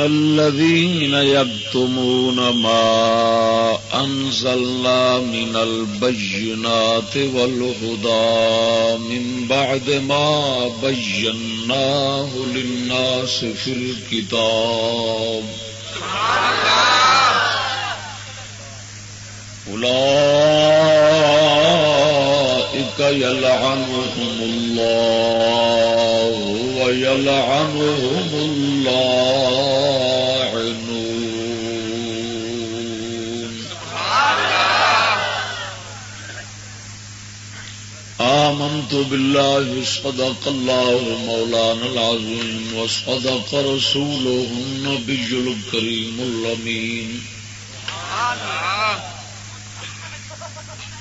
إن الذين يكتمون ما أنزلنا من البينات والهدى من بعد ما بيناه للناس في الكتاب. أولئك يلعنهم الله. ويلعنهم اللاعنون آمنت بالله صدق الله مولانا العظيم وصدق رسوله النبي الكريم اللمين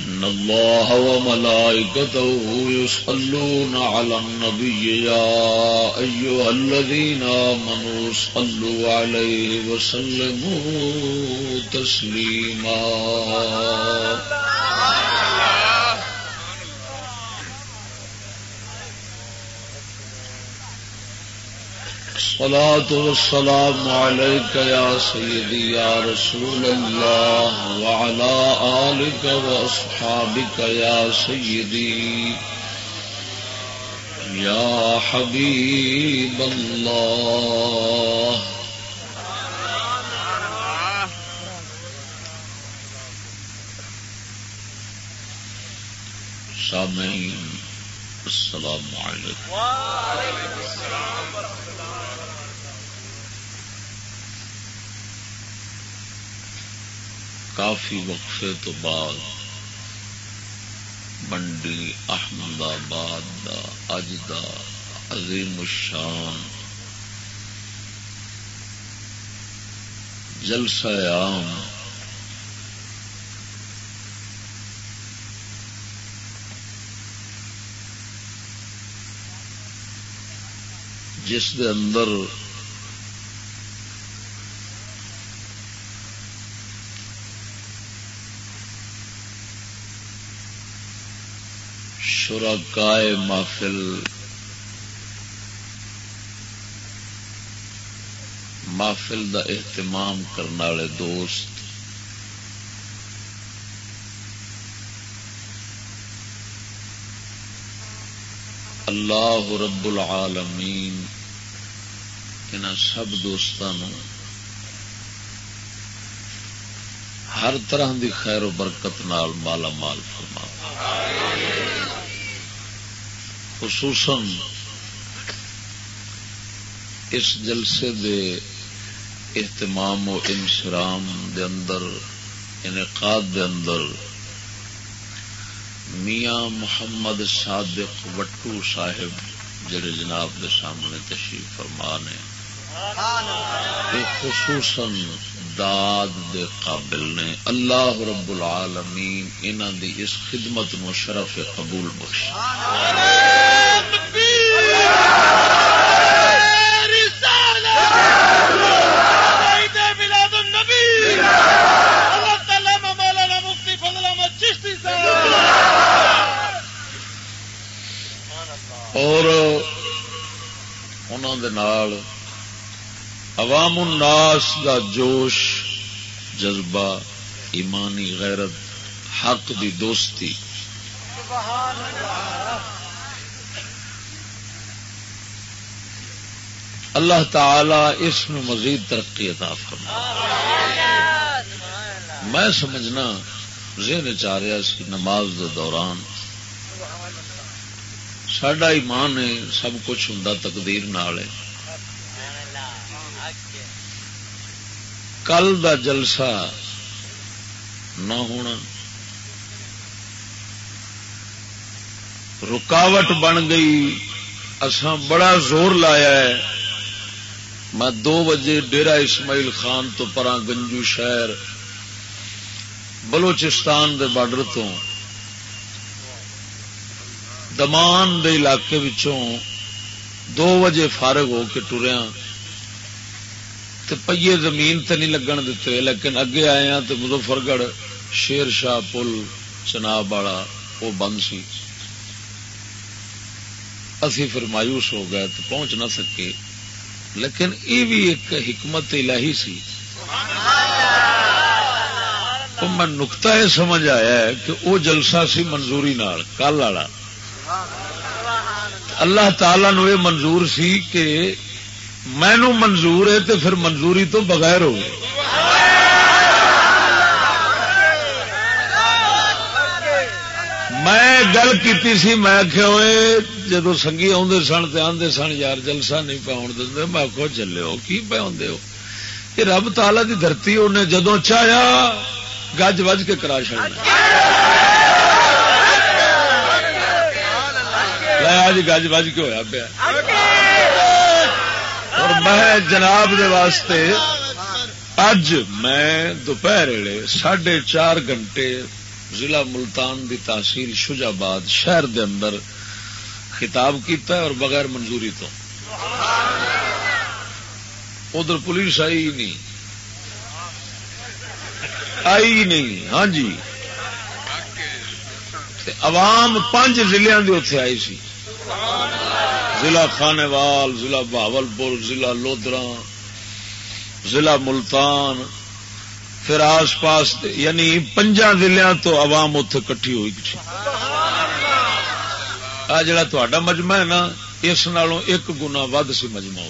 إن الله وملائكته يصلون على النبي يا أيها الذين آمنوا صلوا عليه وسلموا تسليما الصلاة والسلام عليك يا سيدي يا رسول الله وعلى آلك وأصحابك يا سيدي يا حبيب الله. سامعين السلام عليكم وعليكم السلام ورحمة الله کافی وقفے تو بعد منڈی احمد آباد دا، اج دا عظیم الشان جلسہ عام جس دے اندر شرکائے محفل محفل دا اہتمام کرنے والے دوست اللہ رب العالمین ان سب دوستان ہر طرح دی خیر و برکت نال مالا مال فرما خصوصاً اس جلسے دے اہتمام و انشرام دے اندر، انعقاد دے اندر میاں محمد صادق وٹو صاحب جڑے جناب دے سامنے تشریف فرما نے خصوصاً داد دے قابل نے۔ اللہ رب العالمین انہ دی اس خدمت نو شرف قبول بخش انہوں دے نال عوام الناس دا جوش، جذبہ، ایمانی غیرت، حق دی دوستی۔ اللہ تعالی اس میں مزید ترقی عطا فرما میں سمجھنا ذہن چاہ رہا سی نماز دے دوران سڈا ایمان ہے سب کچھ ہوں تقدیر نال ہے کل دا جلسہ نہ ہونا رکاوٹ بن گئی اسان بڑا زور لایا ہے میں دو بجے ڈیرا اسماعیل خان تو پرا گنجو شہر بلوچستان دے بارڈر تو دمان دے علاقے وچوں دو بجے فارغ ہو کے ٹریا پہیے زمین تے نہیں لگن دیتے لیکن اگے آئے ہیں تو مظفر گڑھ شیر شاہ پل چناب والا وہ بند سی۔ اسی پھر مایوس ہو گئے تو پہنچ نہ سکے لیکن یہ بھی ایک حکمت الہی سی۔ میں نکتا یہ سمجھ آیا ہے کہ وہ جلسہ سی منظوری نال کل والا۔ اللہ تعالی نو یہ منظور سی کہ مینو منظور ہے تو پھر منظوری تو بغیر ہو میں گل کی سی، میں جدو سنگھی آدھے سن تو آدھے سن، یار جلسہ نہیں پاؤ دے میں آخو چلے ہو، کی پہ آدھے ہو؟ یہ رب تالا کی دھرتی انہیں جدو چاہیا، گج وج کے کرا آج گج وج کے ہوا پیا۔ اور میں جناب دے واسطے اج میں دوپہر ساڑھے چار گھنٹے ضلع ملتان دی تحصیل شجاباد شہر دے اندر خطاب کیتا ہے اور بغیر منظوری تو۔ ادھر پولیس آئی نہیں۔ آئی نہیں ہاں جی۔ عوام پانچ ضلع کی اتے آئی سی۔ ضلع خانےوال ضلع بہاول پور ضلع لودرا ضلع ملتان، پھر آس پاس یعنی پنجا ضلع تو عوام اتے کٹھی ہوئی آ جڑا تا مجمع ہے نا، اس نالوں ایک گنا ود سی مجمع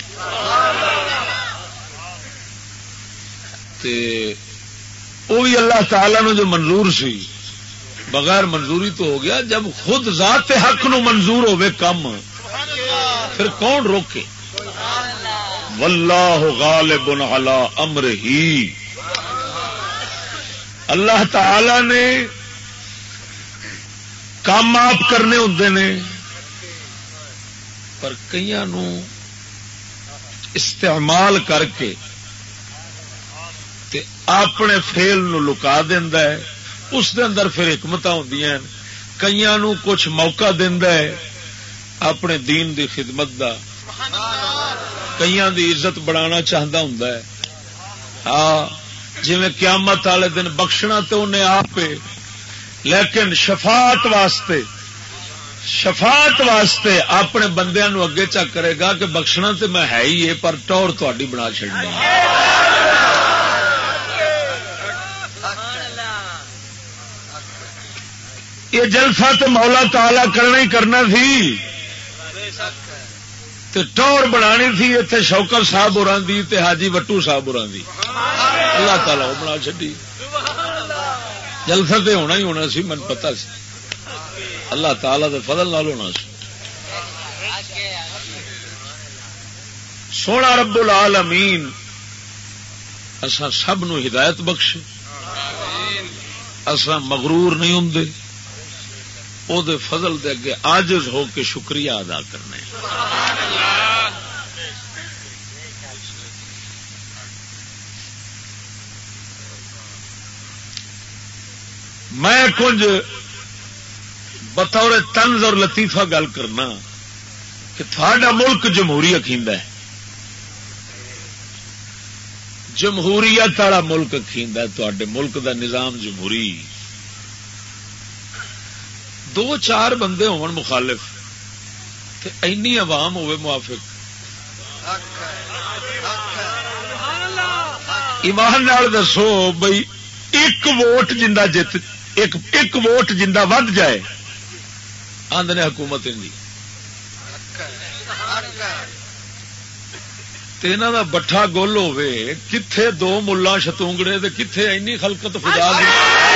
وہ بھی اللہ تعالی نو جو منظور سی، بغیر منظوری تو ہو گیا، جب خود ذات حق نو منظور ہوے کم پھر کون روکے؟ واللہ غالب علی امر ہی اللہ تعالی نے کام آپ کرنے ہوں نے، پر کئی استعمال کر کے تے اپنے فیل نو لکا دینا ہے۔ اس دے اندر پھر حکمت ہوں کئی کچھ موقع دینا ہے۔ اپنے دین دی خدمت دا کئی دی عزت بڑھانا چاہتا ہوں ہاں جی قیامت والے دن بخشنا تو انہیں آپ لیکن شفاعت واسطے شفاعت واسطے اپنے بندے نو اگے چا کرے گا کہ بخشنا تو میں ہے ہی ہے پر ٹور تھی بنا چڑنی یہ جلسہ تو مولا تالا کرنا ہی کرنا سی ٹور بنا تھی اتنے شوکر صاحب اور حاجی وٹو صاحب اور اللہ تعالی وہ بنا چڈی جلسہ تو ہونا ہی ہونا سی، من پتا سی۔ اللہ تعالی دے فضل نال ہونا سی۔ سونا رب العالمین اسا سب نو ہدایت بخش اسا مغرور نہیں ہوں او دے فضل دے اگے آجز ہو کے شکریہ ادا کرنے میں کچھ بطور تنز اور لطیفہ گل کرنا کہ تھوڑا ملک جمہوری اخیند ہے۔ جمہوریت والا ملک اخیند ہے تے ملک دا نظام جمہوری۔ دو چار بندے ہون مخالف۔ اینی عوام ہوئے موافق۔ ایمان نال دسو بھائی ایک ووٹ جا جت ایک ایک ووٹ جا ود جائے۔ آدھے حکومت جی یہاں کا بٹھا گول ہوے کتنے دو ملا شتونگڑے کتنے اینی خلقت فضا سنو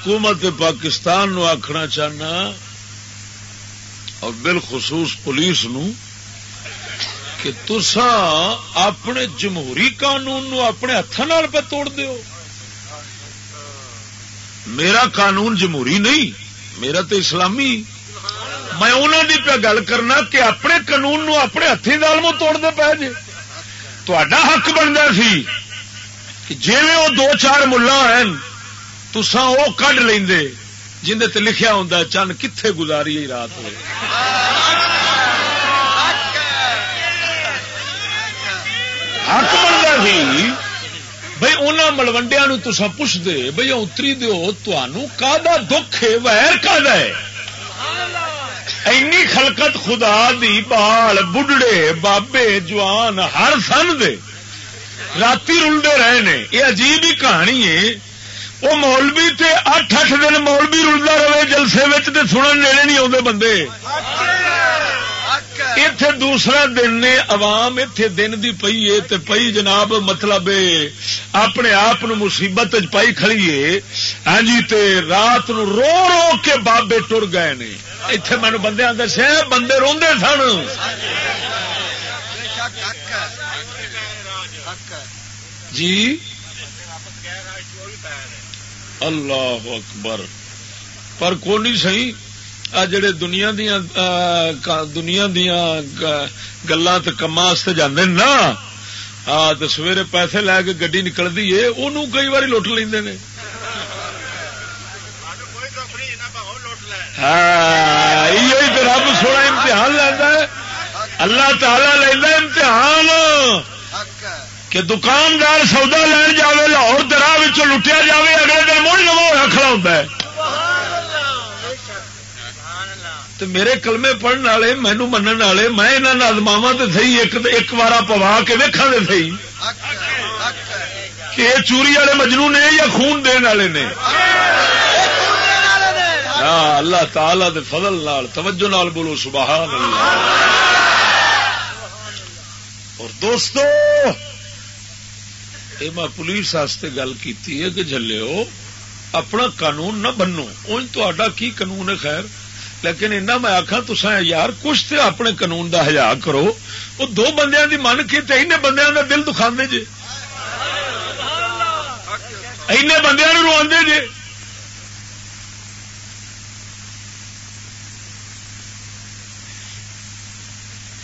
حکومت پاکستان نو آخنا چاہنا اور بالخصوص پولیس نو کہ تسا اپنے جمہوری قانون نو اپنے ہاتھوں پہ توڑ دیو۔ میرا قانون جمہوری نہیں، میرا تو اسلامی۔ میں انہوں کی پہ گل کرنا کہ اپنے قانون نو اپنے ہاتھی دال میں توڑ دے پہ جی۔ تا حق بنتا سی جی وہ دو چار ملا ہیں تسا وہ کڈ لے جہد لکھیا ہوں چند کتنے گزاری رات ہوئے؟ حق بنتا سی۔ بھائی انہوں ملوڈیا تسا پوچھ دے بھائی اتری دو کا دکھ ہے، ویر کا اینی خلقت خدا دی بال بڑھڑے بابے، جوان، ہر سن دے۔ رات رلتے رہے نے۔ یہ عجیب ہی کہانی ہے۔ وہ مولوی تے اٹھ اٹھ دن مولوی رلتا رہے جلسے سنن نیڑے نہیں آتے بندے۔ اتے دوسرا دن نے عوام اتے دن دی پئی ہے پئی جناب مطلب اپنے آپ مصیبت پائی کھڑیے ہاں جی تے رات نو رو رو کے بابے ٹر گئے نے۔ اتے مینو بندے دسیا بندے روندے سن۔ جی؟ اللہ اکبر۔ پر کون سی آ جڑے دنیا دیا دنیا دیا گلا کما جانے نا آ تو سویرے پیسے لے کے گڈی نکلتی ہے وہ کئی بار لٹ لے۔ ہاں رب سونا امتحان لینا اللہ تعالی لینا امتحان۔ کہ دکاندار سودا لین جائے لاہور دراہ لٹیا جائے اگلے دن موڑ نو ہوا کھڑا ہوتا ہے۔ تو میرے کلمے پڑھنے والے مینو من والے، میں نظماوا تو سی ایک بار پوا کے ویکا دے سی کہ یہ چوری والے مجنو نے یا خون دن والے نے؟ اللہ تعالی دے فضل نال، توجہ نال بولو، سبحان اللہ۔ اور دوستو یہ میں پولیس گل کی کہ جلو اپنا قانون نہ بنو۔ ان تا کی قانون ہے خیر؟ لیکن ایسا میں آخا تسا یار کچھ تو اپنے قانون دا ہزار کرو۔ وہ دو بندیاں دی من کے این بندیاں دا دل دکھا جے۔ این بندیاں رو جے۔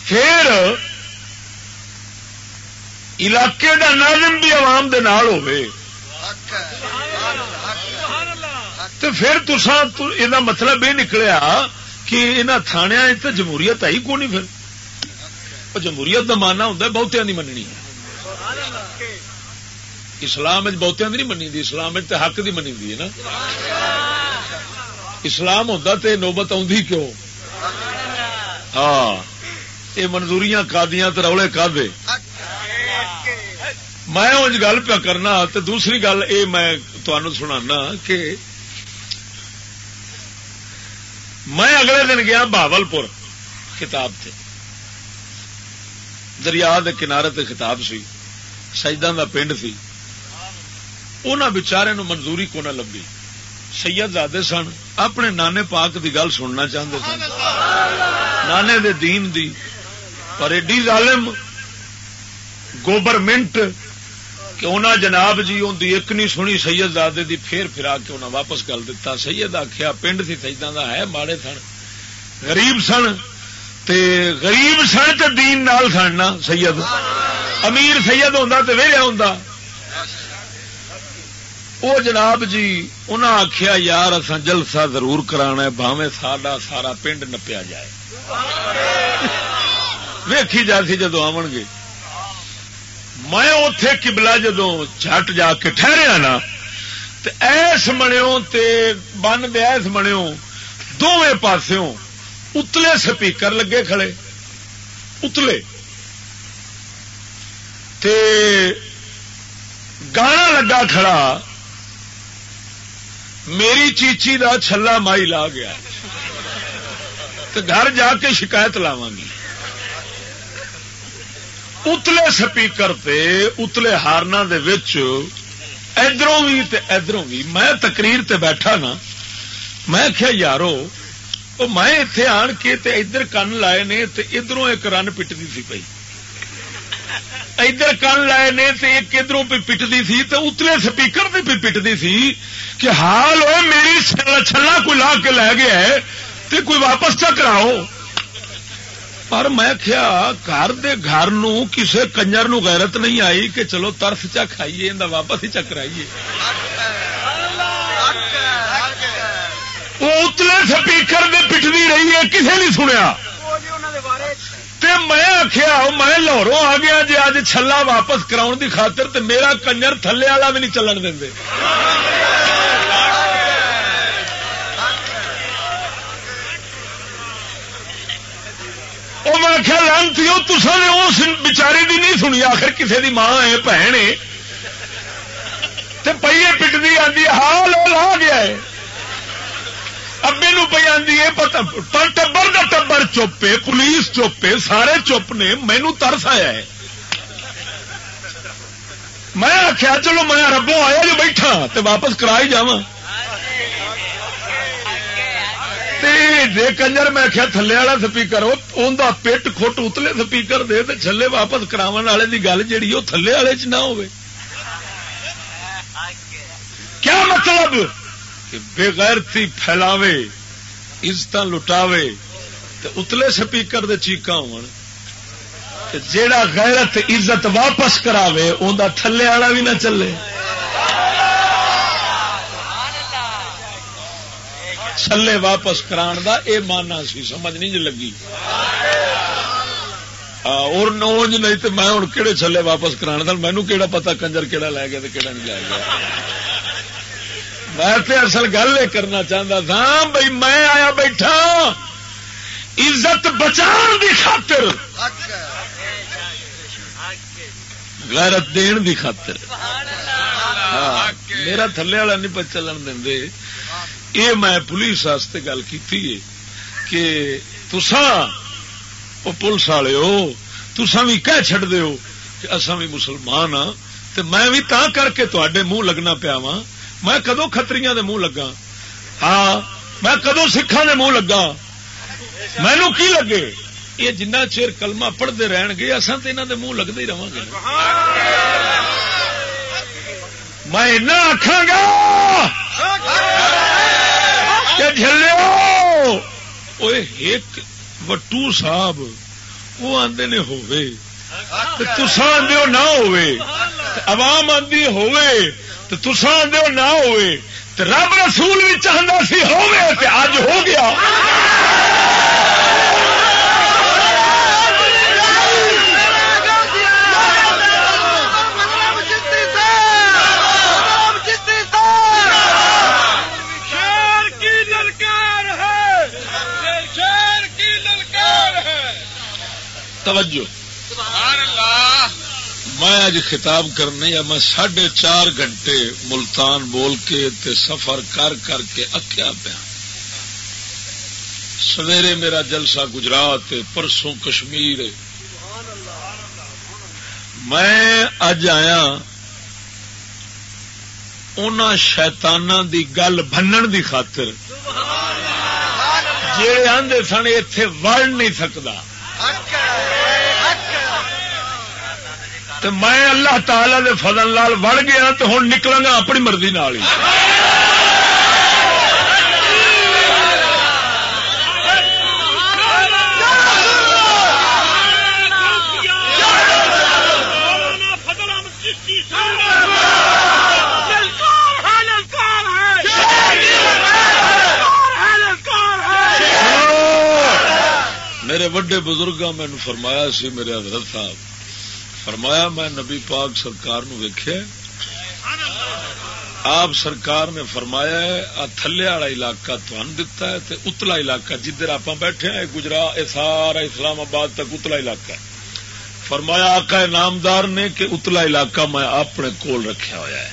پھر علاقے دا ناظم بھی عوام دے نال ہوئے تو پھر تسا یہ مطلب یہ نکلیا کہ یہاں تھانیا تو جمہوریت آئی کو نہیں پھر؟ جمہوریت کا ماننا ہوں بہتیا نہیں مننی۔ اسلام بہتیا نہیں منی دی، اسلام حق کی منی دی نا۔ اسلام ہوتا تو نوبت آدھی کیوں؟ ہاں یہ منظوریاں کا دیا تو رولے کا دے میں انج گل پیا کرنا تو دوسری گل یہ میں سنا کہ میں اگلے دن گیا بہبل پور کتاب سے دریا کے کنارے تے خطاب سی۔ سجدہ کا پنڈ سی۔ ان بچارے نو منظوری کو نہ لبھی؟ سید زادے سن۔ اپنے نانے پاک دی گل سننا چاہتے سن۔ نانے دے دین دی۔ پر ایڈی ظالم، گوبرمنٹ کہ انہاں جناب جی ان دی ایک نہیں سنی سید زادے دی پھر پھرا کے انہاں واپس گل دیتا سید آخیا پنڈ سی سجدہ دا ہے ماڑے سن۔ غریب سن۔ تے غریب سن تے دین نال سن نا سید۔ امیر سید ہوندا تے ویلیا ہوندا۔ او جناب جی انہاں آخیا یار اساں جلسہ ضرور کرانا ہے بھاویں ساڈا سارا پنڈ نپیا جائے۔ ویکھی جا سی جدو آن گے۔ میں اتے کبلا جدو جٹ جا کے ٹھہریا نا ایس منو بن دے ایس منو دونوں پاسوں اتلے سپیکر لگے کھڑے، اتلے۔ تے گانا لگا کھڑا، میری چیچی دا چھلا مائی لا گیا۔ گھر جا کے شکایت لاوا گی۔ اتلے سپیکر تے، اتلے ہارنا دے وچ، ادھروں بھی ادھروں بھی میں تقریر تے بیٹھا نا، میں کیا یارو میں اتے آن کے تے ادھر کن لائے نے تے ادھروں ایک رن پٹتی سی پی ادھر کن لائے نے تے ایک ادھروں پہ پٹتی سی تے اتلے سپیکر پہ پٹتی سی کہ حال ہو میری چھلا کوئی لا کے لے گیا ہے تے کوئی واپس چکراؤ پر میں کیا گھر دے گھر نو کسے کنجر نو غیرت نہیں آئی کہ چلو ترف چا کھائیے واپس ہی چکرائیے وہ اتلے سپیکر دے پٹتی رہی ہے کسے نہیں سنیا میں آخیا میں لاہوروں آ گیا جی اج چھلا واپس کراؤ دی خاطر تے میرا کنجر تھلے والا بھی نہیں چلن دیں وہ میں آخیا لانتی تسا نے اس بچاری دی نہیں سنی، آخر کسی دی ماں ہے بھن ہے۔ پہیے پٹتی آتی ہال لا گیا ہے۔ ابے نو پہ آدھی ہے ٹبر کا ٹبر چوپے، پولیس چوپے، سارے چپ نے، مینو ترس آیا ہے۔ میں آخیا چلو میں ربوں آیا جو بیٹھا تو واپس کرا ہی جاواں۔ جی کنجر، میں آخیا تھلے والا سپیکر انہیں پیٹ کھٹ اتلے سپیکر دے تو چلے واپس کرا والے کی گل جہی وہ تھلے والے چ نہ ہو کیا مطلب؟ کہ بےغیرتی پھیلاوے عزت لٹاوے تو اتلے سپیکر دے چیقا ہو جیڑا غیرت عزت واپس کراوے اندر تھلے والا بھی نہ چلے۔ چھلے واپس کران دا، اے مانا سی، سمجھ نہیں جی لگی۔ اور نوج نہیں تو میں ہوں کہڑے چھلے واپس کرا مینو کہڑا پتا کنجر کہڑا لے گیا کہڑا نہیں لے گیا۔ میں تو اصل گل یہ کرنا چاہتا تھا بھائی میں آیا بیٹھا، عزت بچان دی خاطر۔ غیرت دین دی خاطر۔ میرا تھلے والا نہیں پہ چلن دے۔ یہ میں پولیس واسطے گل کی کہ تسا وہ پولیس والے ہو تسا بھی کہہ چڑ دو کہ اصا بھی مسلمان ہاں تو میں بھی تا کر کے تے منہ لگنا پیا وا میں کدو کتری دے منہ لگا ہاں میں کدو سکھان دے منہ لگا مینو کی لگے؟ یہ جنہ چیر کلمہ پڑھتے رہن گے اصا تو یہاں دے منہ لگتے ہی رہا گے میں آخا گا ایک وٹو صاحب، وہ آدھے نے ہوئے۔ تسا آدھے نہ ہوئے۔ عوام آدھی ہوئے، تو تسا آدھے نہ ہوئے۔ رب رسول بھی چاہتا سی ہوئے اج ہو گیا۔ توجہ۔ میں اج خطاب کرنے یا میں ساڑھے چار گھنٹے ملتان بول کے تے سفر کر کر کے اکیا پیا۔ سویرے میرا جلسہ گجرات پرسوں کشمیر۔ میں اج آیا ان شیتانا دی گل بنن دی خاطر۔ جی آدھے سن اتے وڑ نہیں سکتا تو میں اللہ تعالی دے فضل لال وڑ گیا تو ہوں نکلا گا اپنی مرضی نال میرے وڈے بزرگاں میں فرمایا سی میرے حضرت صاحب فرمایا، میں نبی پاک سرکار نو ویخیا آپ سرکار نے فرمایا ہے تھلے والا علاقہ تن دتا ہے تے اتلا علاقہ جدھر آپ بیٹھے ہیں گجرا سارا اسلام آباد تک اتلا علاقہ ہے۔ فرمایا، آقا نامدار نے کہ اتلا علاقہ میں اپنے کول رکھا ہوا ہے۔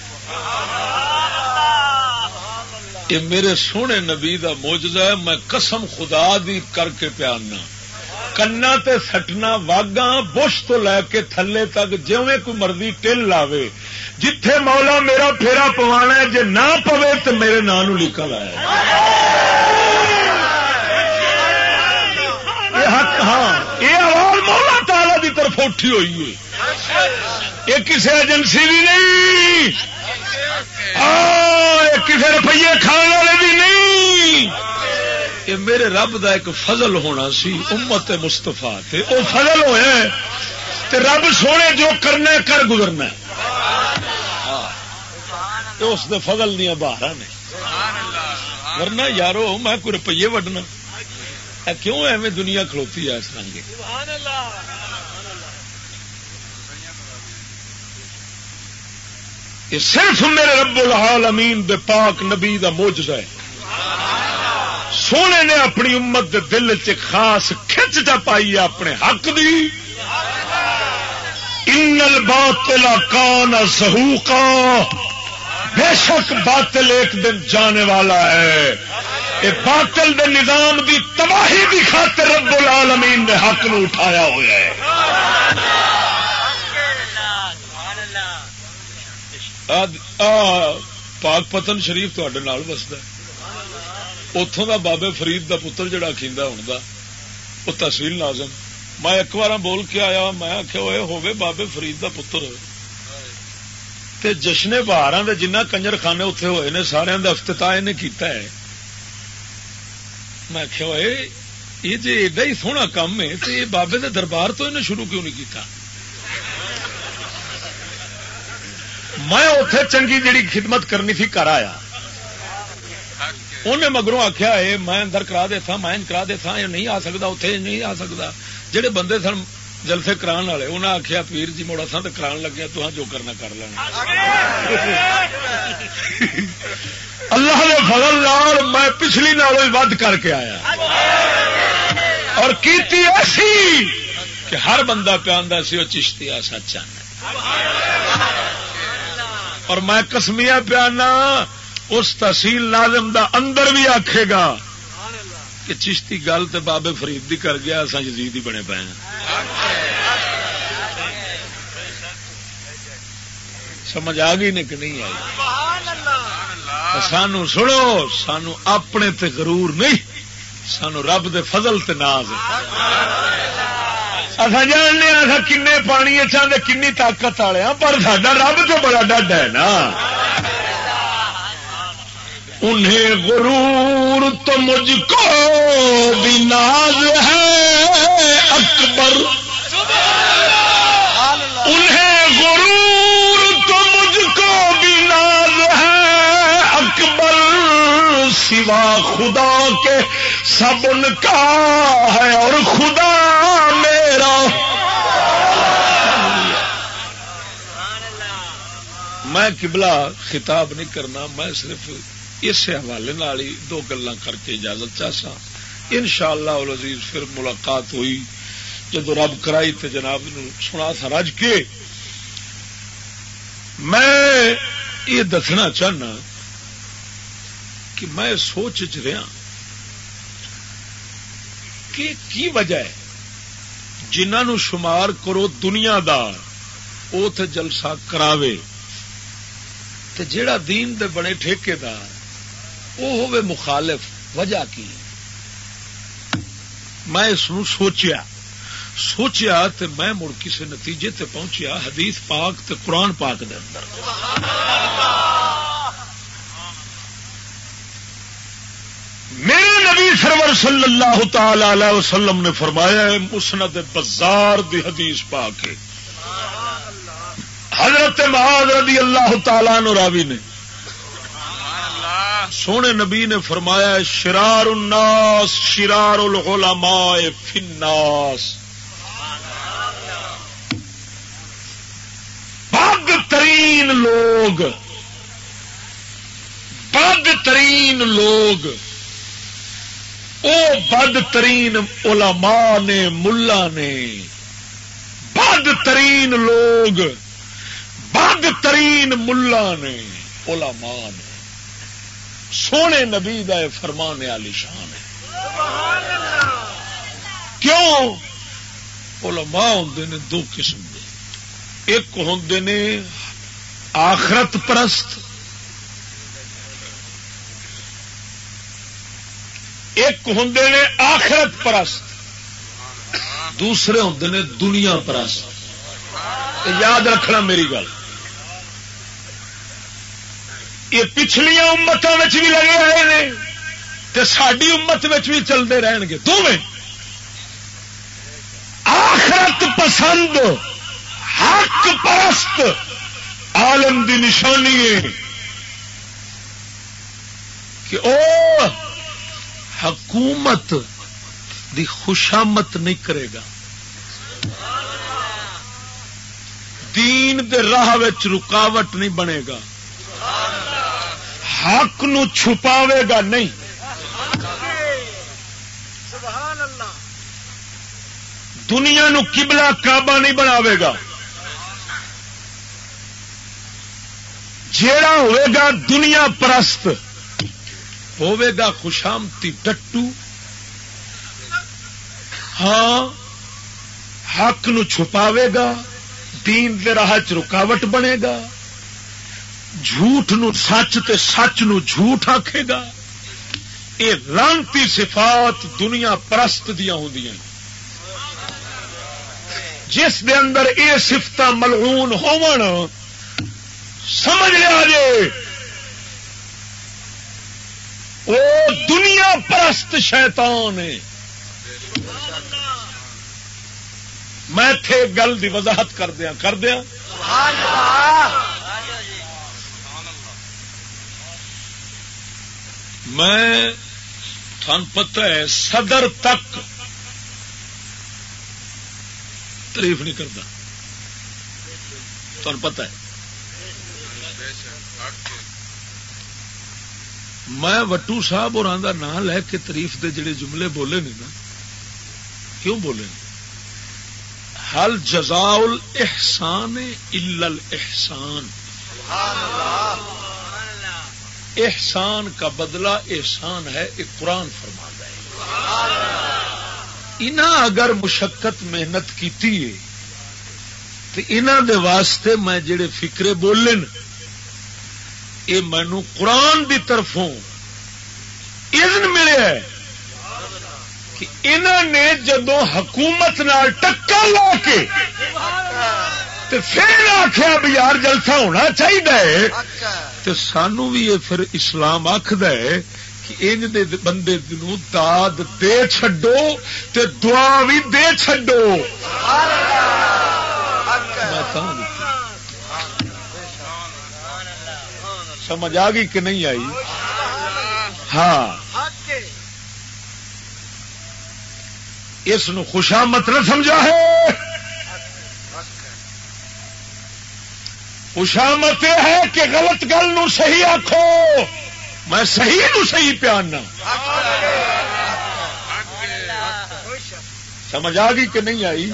یہ میرے سونے نبی دا موجزہ ہے، میں قسم خدا دی کر کے پیارنا کنا تے سٹنا واگا بش تو لے کے تھلے تک جویں کوئی مرضی ٹل لاوے جتھے مولا میرا پھیرا پوانا ہے جے نہ پوے تو میرے نام لکھا لایا ہاں یہ آواز مولا تالا کی طرف اٹھی ہوئی ہے یہ کسی ایجنسی بھی نہیں کسی روپیے کھانے والے بھی نہیں یہ میرے رب دا ایک فضل ہونا سی امت مستفا وہ فضل ہوا رب سونے جو کرنا کر گزرنا اس دے فضل دیا باہر نے۔ ورنہ یارو میں کوئی روپیے وڈنا۔ کیوں ایویں دنیا کھلوتی ہے اس رنگ؟ صرف میرے رب العالمین دے پاک نبی دا موجز ہے۔ سونے نے اپنی امت دے دل چ خاص کھچ چ پائی اپنے حق دی۔ ان الباطل کان سہوکا بے شک باطل ایک دن جانے والا ہے۔ یہ باطل دے نظام دی تباہی دی خاطر رب العالمین نے حق نو اٹھایا ہوا ہے۔ پاک پتن شریف تے وسد اتوں دا بابے فرید دا پتر جڑا کھیندا ہوں وہ تحصیل نازم میں ایک بار بول کے آیا میں آخیا ہوئے ہوگے بابے فرید دا پتر تے جشن بہار دے جنہ کنجر خانے اتنے ہوئے نے سارے کا افتتاح نے کیتا ہے میں آخیا ہوئے یہ جی ایڈا ہی سونا کام ہے تو یہ بابے دے دربار تو انہیں شروع کیوں نہیں کیتا میں اتے چنگی جڑی خدمت کرنی تھی کر آیا انہیں مگروں آخیا ہے میں اندر کرا دے تھا میں کرا دے تھا نہیں آ سکتا اتنے نہیں آ سکتا جہے بندے سن جلسے کران والے انہیں آخیا پیر جی موڑا سا تو کران لگیا تو جو کرنا کر لینا اللہ نے فضل لال میں پچھلی نالوں ود کر کے آیا اور کیتی ایسی کہ ہر بندہ پہ سی وہ چشتی آ سچ آنا اور میں کسمیا پیانا اس تحصیل لازم دا اندر بھی آکھے گا کہ چشتی گل تو بابے فرید دی کر گیا اصا جزید ہی بنے پے سمجھ آ گئی کہ نہیں آئی؟ سانو سنو سانو اپنے تے غرور نہیں سانو رب دے فضل تے ناز اصا جاننے اصا کن پانی چاہتے کنی طاقت والے ہاں پر ساڈا رب تو بڑا ڈڈ ہے نا۔ انہیں غرور تو مجھ کو بھی ناز ہے، اکبر۔ انہیں غرور تو مجھ کو بھی ناز ہے، اکبر۔ سوا خدا کے سب ان کا ہے اور خدا میرا۔ میں قبلہ خطاب نہیں کرنا، میں صرف اس حوالے ہی دو گلا کر کے اجازت چاہسا ان شاء اللہ عزیز پھر ملاقات ہوئی جب رب کرائی تو جناب سنا سا رج کے۔ میں یہ دسنا چاہنا کہ میں سوچ چ رہا کہ کی وجہ ہے جنہوں شمار کرو دنیا دار وہ جلسہ کراوے۔ جیڑا دین دے بڑے ٹھیکے دار وہ ہوے مخالف، وجہ کی؟ میں اس سوچیا سوچیا تو میں مڑ کسی نتیجے تے پہنچیا حدیث پاک تے قرآن پاک دے اندر۔ میرے نبی سرور صلی اللہ تعالی علیہ وسلم نے فرمایا مسند بازار دی حدیث پاک حضرت معاذ رضی اللہ تعالی نو راوی نے سونے نبی نے فرمایا شرار الناس، شرار العلماء فی الناس۔ بد ترین لوگ بد ترین لوگ۔ او بد ترین علماء نے، ملا نے۔ بد ترین لوگ بد ترین ملا نے، علماء نے۔ سونے نبی دا فرمان علی شان ہے۔ کیوں؟ علماء ہوں نے دو قسم کے ایک ہوں نے آخرت پرست، ایک ہوں نے آخرت پرست، دوسرے ہوں نے دنیا پرست۔ یاد رکھنا میری گل۔ یہ پچھلیا امتوں بھی لگے آئے ہیں ساری امت بھی چلتے رہن گے۔ دونوں۔ آخرت پسند، حق پرست عالم دی نشانی ہے کہ او حکومت دی خوشامت نہیں کرے گا۔ دین دے راہ رکاوٹ نہیں بنے گا۔ حق نو چھپاوے گا نہیں۔ دنیا نو قبلہ کعبہ نہیں بناوے گا۔ جیڑا ہوئے گا دنیا پرست ہوے گا خوشامتی ٹٹو۔ ہاں حق نو چھپاوے گا دین دے راہ چ رکاوٹ بنے گا۔ جھوٹ نو سچ تے سچ نو جھوٹ آکھے گا۔ یہ لانتی صفات دنیا پرست دیا ہوں جس دے اندر یہ سفت ملعون ہون سمجھ لیا جے۔ وہ دنیا پرست شیطان ہے۔ میں تھے گل دی وضاحت کر دیا کر دیا میں تھان پتہ ہے، صدر تک تعریف نہیں کرتا۔ تھان پتہ ہے۔ میں وٹو صاحب اور نام لے کے تاریف دے جڑے جملے بولے نہیں نا، کیوں بولے حل جزا احسان احسان احسان کا بدلہ احسان ہے، ایک قرآن فرما ہے انہاں اگر مشقت محنت کی تو انہاں دے واسطے میں جڑے فکرے بولن یہ مینو قرآن دی طرفوں اذن ملے کہ انہوں نے جدو حکومت نال ٹکا لا کے پھر آخیا بھی یار جلسہ ہونا چاہیے تو سانو بھی یہ پھر اسلام آخد کہ ان بندے داد دے چڈو تے دعا بھی دے چڈو سمجھ آ گئی کہ نہیں آئی؟ ہاں۔ اس خوشامت نہ سمجھا ہے۔ خوشامت یہ ہے کہ غلط گل نو صحیح آخو میں صحیح نو صحیح پیاننا۔ سمجھ آ گئی کہ نہیں آئی؟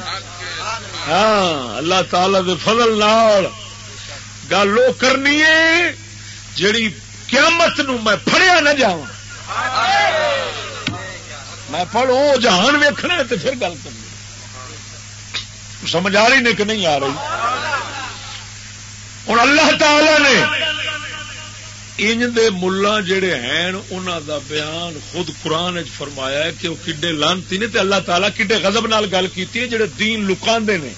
ہاں اللہ تعالی دے فضل نال گل وہ کرنی ہے، جیڑی قیامت نو میں پڑیا نہ جا میں پڑھو جہان ویکنا تو پھر گل کرنی۔ سمجھ آ رہی نے کہ نہیں آ رہی؟ ہوں اللہ تعالی نے انج دے ملا جڑے ہیں انہوں دا بیان خود قرآن فرمایا ہے کہ وہ کڈے لانتی نے تے اللہ تعالیٰ کڈے غضب نال گل کی جڑے دین لکاندے نے۔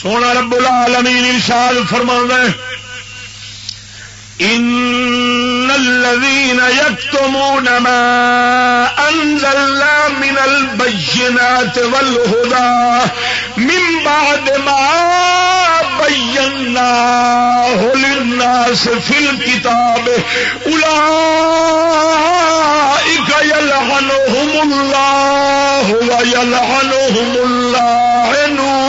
سونا رب العالمین ارشاد فرما ان الذين يكتمون ما انزلنا من البينات والهدى من بعد ما بینا للناس فی الكتاب اولئک یلعنهم اللہ ویلعنهم اللاعنون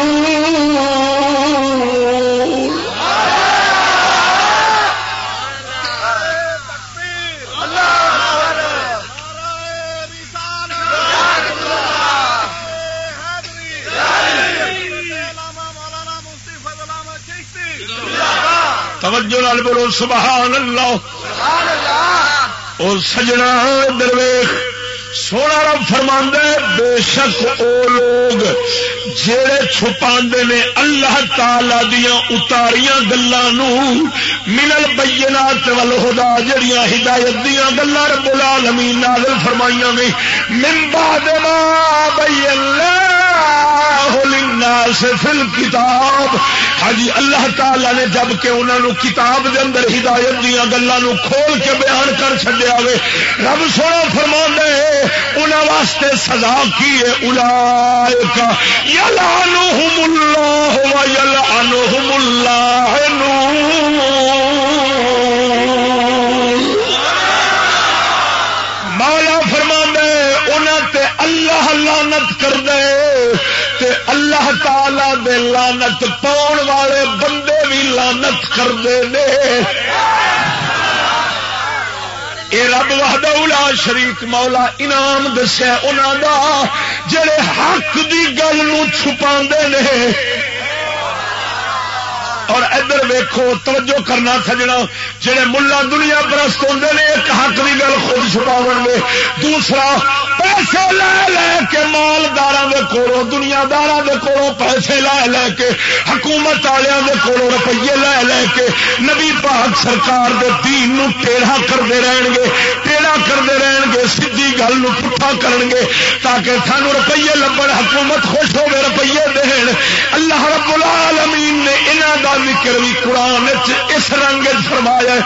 توجہ لال بولو سبحان اللہ۔ اور سجنا درویش۔ سونا رب فرما بے شک او لوگ جڑے چھپا نے اللہ تعالی دیا اتاریاں گلوں ملل بینات ول ہدا جڑیاں ہدایت دیا گلا رب العالمین نازل فرمائیاں نے، من بعد ما بین للناس فی الكتاب ہاں جی، اللہ تعالی نے جبکہ انہوں کتاب دے اندر ہدایت دیا گلوں کھول کے بیان کر چڈیا وے، رب سونا فرما دے انہوں واسطے سزا کی ہے اولائک یلعنہم اللہ و یلعنہم اللہ مولا فرما دے انہوں تے اللہ لعنت کر دے تے اللہ تعالی دے لعنت پاؤن والے بندے بھی لعنت کر دے دے رب وحدہ شریک مولا انعام دسیا انہوں دا، جڑے حق دی گل نو چھپا نے اور ادھر ویکو توجہ کرنا سجنا جہے ملا دنیا پرست ہوتے ہیں ایک حق کی گل خود چھپاو گے دوسرا، پیسے لے لے کے مالدار کولوں دنیا دار کولوں پیسے لے لے کے، حکومت والوں کے کولوں روپیے لے لے کے، نبی پاک سرکار دے دین نو ٹیڑھا کرتے رہن گے، ٹیڑھا کرتے رہن گے سی گل پٹھا کرن گے، تاکہ سانو روپیے لبن، حکومت خوش ہوگی روپیے دین اللہ رب العالمین نے انہوں کا ذکر بھی قرآن اس رنگ فرمایا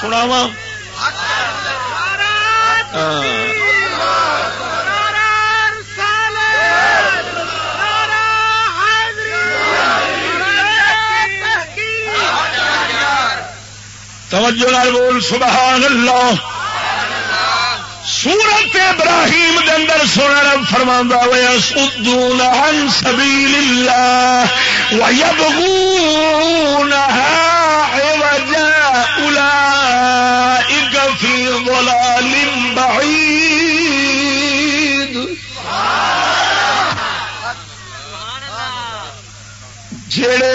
سناوا توجہ بول سبحان اللہ۔ سورت ابراہیم دے اندر سونا رب فرما ہوا سدون عن سبیل اللہ ويبغونها عوجا ضلال جڑے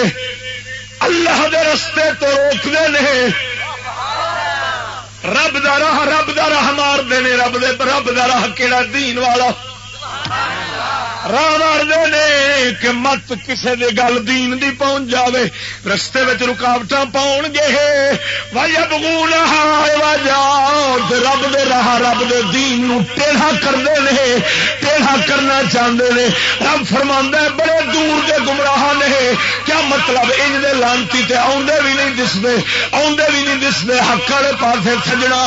اللہ دے رستے تو روکتے ہیں رب دا راہ، رب دا راہ مار دینے، رب دے رب دا راہ کیڑا دین والا؟ راہ مارتے کہ مت کسے دے گل دین دی پہنچ جاوے۔ رستے میں رکاوٹ پاؤ گے۔ واجا بگون واجا رب دے راہ رب دے دین نو ٹیڑھا کرتے ہیں ٹیڑھا کرنا چاہتے ہیں رب فرما بڑے دور دے گمراہ نے۔ کیا مطلب؟ ان دے لانتی تے آدھے بھی نہیں دستے آدھے بھی نہیں دستے حق والے پاسے سجنا۔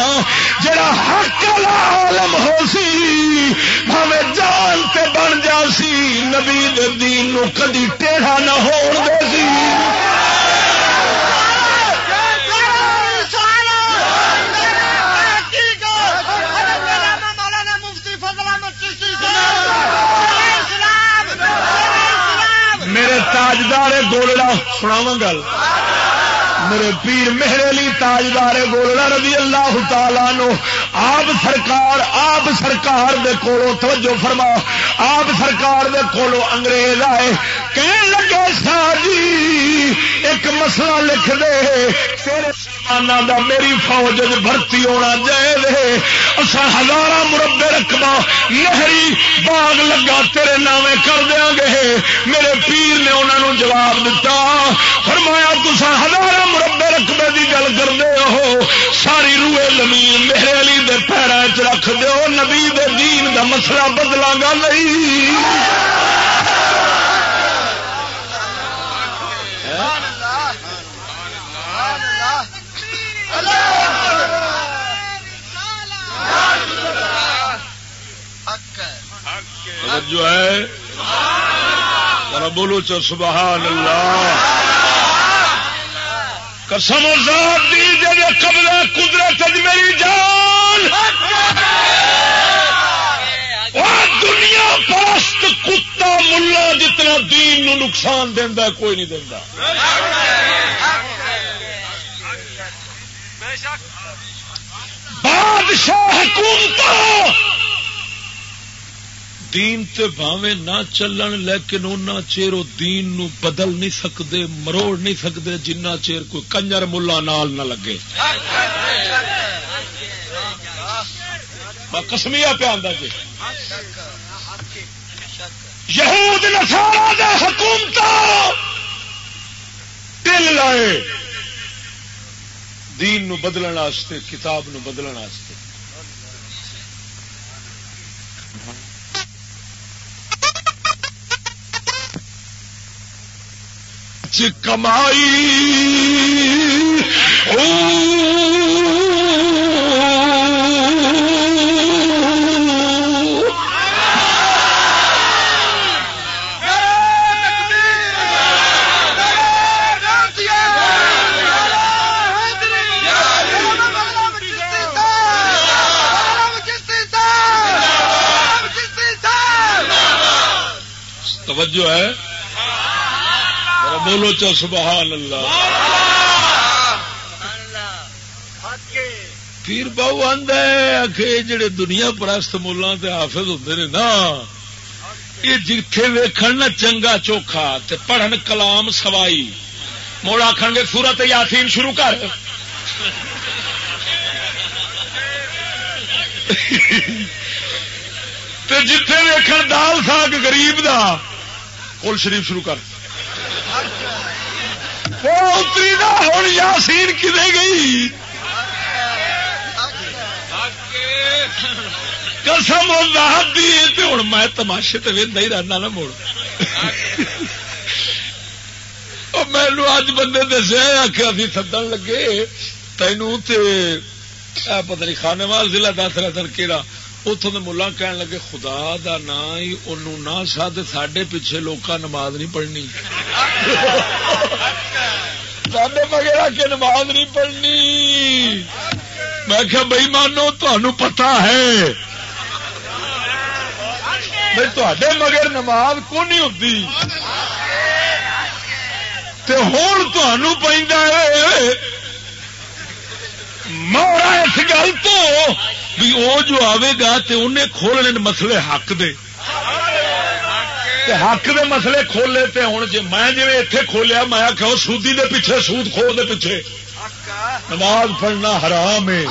جڑا حق والا عالم ہو سی، بھاوے جان تے بن جا۔ سی نبی دین نو کدی ٹیڑھا نہ ہون دے سی۔ میرے تاجدار گولڑا سناو گل۔ میرے پیر میرے لی تاجدار گولڑا رضی اللہ تعالی نو آپ سرکار آپ سرکار دے کولو توجہ فرما۔ آپ سرکار دے کولو انگریز آئے۔ کہنے لگے سا جی ایک مسئلہ لکھ دے۔ تیرے دا میری فوج بھرتی ہونا جائے اصا ہزار مربے رقبہ نہری باغ لگا تیرے نامے کر دیا گے۔ میرے پیر نے انہوں جواب دیتا فرمایا تسا ہزار مربے رقبے کی گل کرتے ہو۔ ساری روئے زمین میرے علی دے پیروں چ رکھ دو نبی دے دین دا مسئلہ بدلا گا نہیں۔ جو ہے؟ بولو چو سبحان اللہ قسم ذات دی جب قبل قدرت میری جان۔ دنیا پرست کتا ملا جتنا دین نو نقصان دینا کوئی نہیں دینا بادشاہ حکومت دین تے بھاوے نہ چلن، لیکن اُنہ چیر دین نو بدل نہیں سکتے مروڑ نہیں سکتے جنہ چیر کوئی کنجر ملا نال نہ لگے۔ میں کسمیا پہ آتا جی۔ یہود نسارا حکومت دل لائے۔ دین نو بدلن واسطے، کتاب نو بدلن واسطے۔ جی کمائی۔ توجہ ہے؟ بولو چا سبحان اللہ۔ پیر بہو آدھے جڑے دنیا پرست ملا حافظ ہوتے ہیں نا، یہ جتھے ویکھن نا چنگا چوکھا تے پڑھن کلام سوائی۔ موڑ آخ گے، سورت یاسین شروع کر۔ جتھے ویکھن دال ساگ گریب دا کول شریف شروع کر۔ اتری دا ہوں یاسین کدے گئی؟ قسم اللہ دی ہوں میں تماشے تو ہی رہنا نا مڑ۔ مینو اج بندے دسیا آخیا ابھی سدن لگے۔ تینوں پتہ نہیں خانے وال ضلع دس رہا کہڑا اتوں کے ملا کہن لگے خدا دا نا ہی انہوں نہ سد سڈے پیچھے لوگ نماز نہیں پڑھنی سڈے مگر کے نماز نہیں پڑھنی میں کیا بئی مانو تمہوں پتا ہے تے مگر نماز کو نہیں ہوتی تے ہوں تمہوں پہ مارا اس گل تو بھی وہ جو آئے گا تو انہیں کھولنے مسئلے حق دے۔ حق دے مسئلے کھولے تے ہوں جی میں جی اتے کھولیا، میں کہ سودی دے پیچھے، سود کھول دے پیچھے۔ نماز پڑھنا حرام ہے۔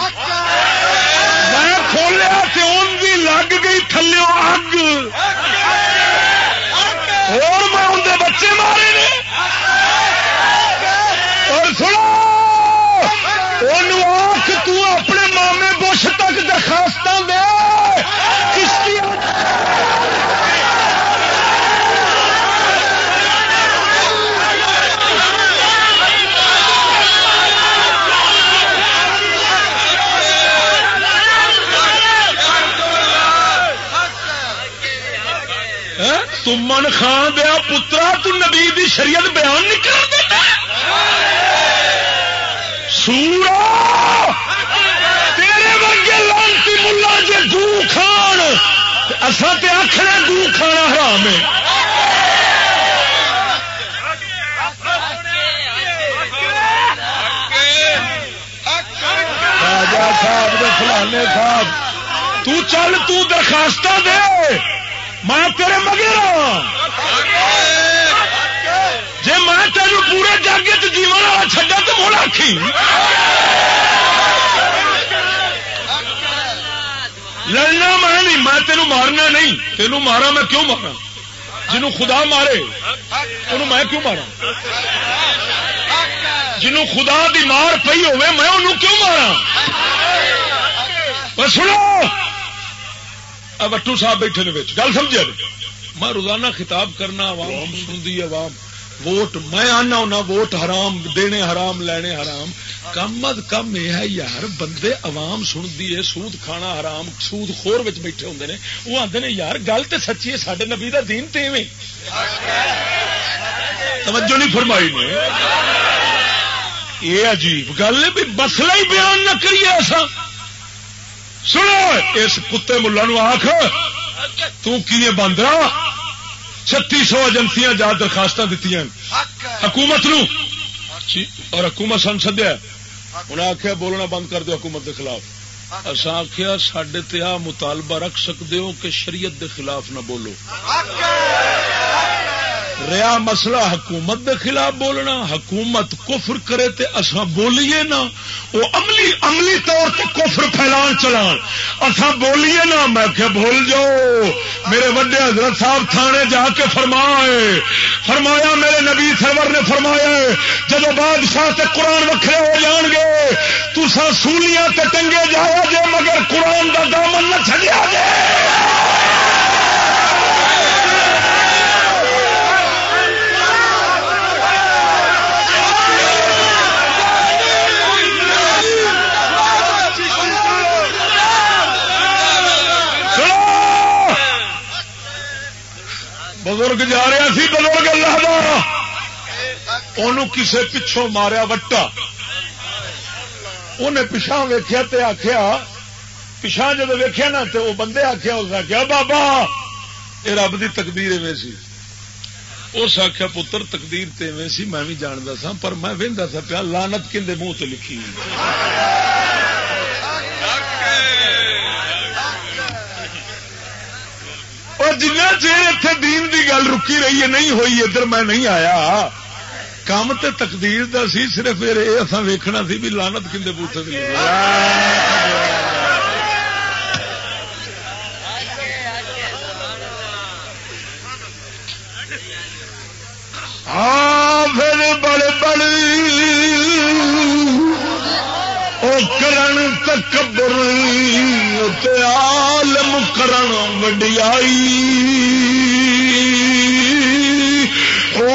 میں کھولیا تے ان بھی لگ گئی تھلو اگ۔ اور میں اندر بچے مارے نے۔ اور سنو آخ اپنے مامے بش تک درخواست دے تمن ہاں؟ خان دیا پترا، تو نبی دی شریعت بیان نکل دیتا؟ سورا تیرے ورگے لانتی ملا جی گو کھان اصا تے آخر گو کھانا حرام ہے۔ راجا صاحب فلانے صاحب، تو چل تو درخواست دے۔ میں تیرے مگر جی میں تین پورے جاگے جیون والا چڈا تو مول آخی لڑنا میں نہیں، میں تینوں مارنا نہیں، تینوں مارا میں کیوں مارا؟ جنوں خدا مارے انہوں میں کیوں مارا؟ جنوں خدا دی مار پی ہوے میں انہوں کیوں مارا؟ سنو۔ بٹو صاحب بیٹھے نے گل سمجھا میں روزانہ خطاب کرنا عوام سنتی عوام۔ ووٹ، میں آنا ہونا، ووٹ حرام، دینے حرام، لینے حرام۔ کم از کم یہ ہے یار، بندے عوام سنتی ہے، سود کھانا حرام، سود خور وچ بیٹھے ہوں نے۔ وہ آتے ہیں یار، گل تو سچی ہے سڈے نبی کا دین تے توجہ نہیں فرمائی نے۔ یہ عجیب گل ہے بھی مسئلہ ہی بیان نہ کریے ایسا۔ سنو، اس کتے ملا آخ تو تھی باندرا چھتی سو ایجنسیاں جا درخواست دیتی حکومت نو۔ اور حکومت سن سدیا انہیں آخیا بولنا بند کر دو حکومت کے خلاف۔ اصا آخیا سڈے تہ مطالبہ رکھ سکتے ہو کہ شریعت دے خلاف نہ بولو۔ ریا مسئلہ حکومت دے خلاف بولنا، حکومت کفر کرے تے اساں بولیے نا، وہ عملی عملی طور تے کفر پھیلان چلان۔ اساں بولیے نا، میں کہ بھول جاؤ، میرے وڈے حضرت صاحب تھانے جا کے فرمائے۔ فرمایا میرے نبی سرور نے فرمایا جب بادشاہ تے قرآن وکھرے ہو جان گے تو سولیاں تے ٹنگے جایا جے، مگر قرآن دا دامن نہ چلیا جائے بزرگ جا رہا سی بزرگ اللہ کا کسے پچھوں ماریا وٹا۔ انہیں پچھا ویخیا آخیا پچھا جب ویخیا نا تو وہ بندے آخیا اس آخیا بابا یہ رب کی تقدیر ایویں سی۔ اس آخیا پتر، تقدیر تو سی، میں بھی جانتا سا پر میں وہدا سا پیا لانت کھے منہ تو لکھی جنہ چیر اتنے دین دی گل رکی رہی ہے، نہیں ہوئی، ادھر میں نہیں آیا۔ کام تے تقدیر دا سی، صرف یہ اصا ویکھنا سی بھی لانت کھے بوٹے دی۔ ہاں۔ او کرن تکبر تے عالم کرن وڈیائی۔ او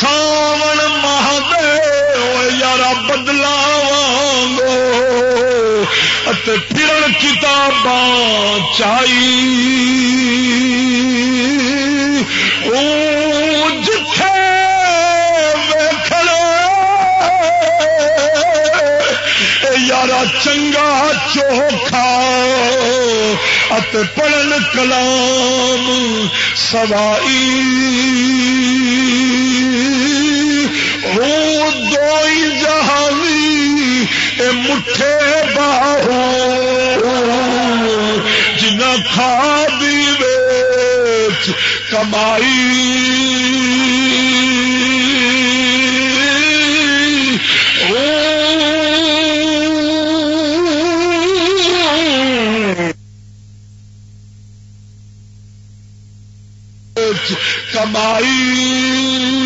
ساون مہدے یار بدلا وانگو تے پھرن کتاباں چائی۔ او چنگا چوکھا پڑھن کلام سوائی۔ وہ دو جہانی اے مٹھے باہو جنا کھا دی کمائی۔ کمائی۔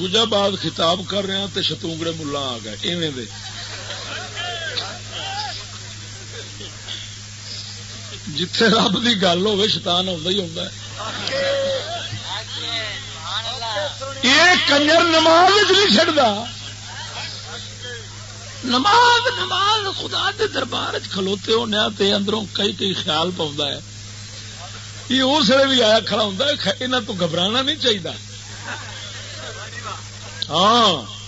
میں شوجا باد خطاب کر رہا تو شتونگڑے ملا آ گئے، ایویں دے۔ جتھے رب کی گل ہو شتان آتا ہی آتا یہ کنجر نماز نہیں چڑھتا نماز نماز خدا کے دربار کھلوتے ہونے اندروں کئی کئی خیال پاؤں یہ اس ویلے بھی آیا کھڑا ہوں یہاں تو گھبرانا نہیں چاہیے ہاں۔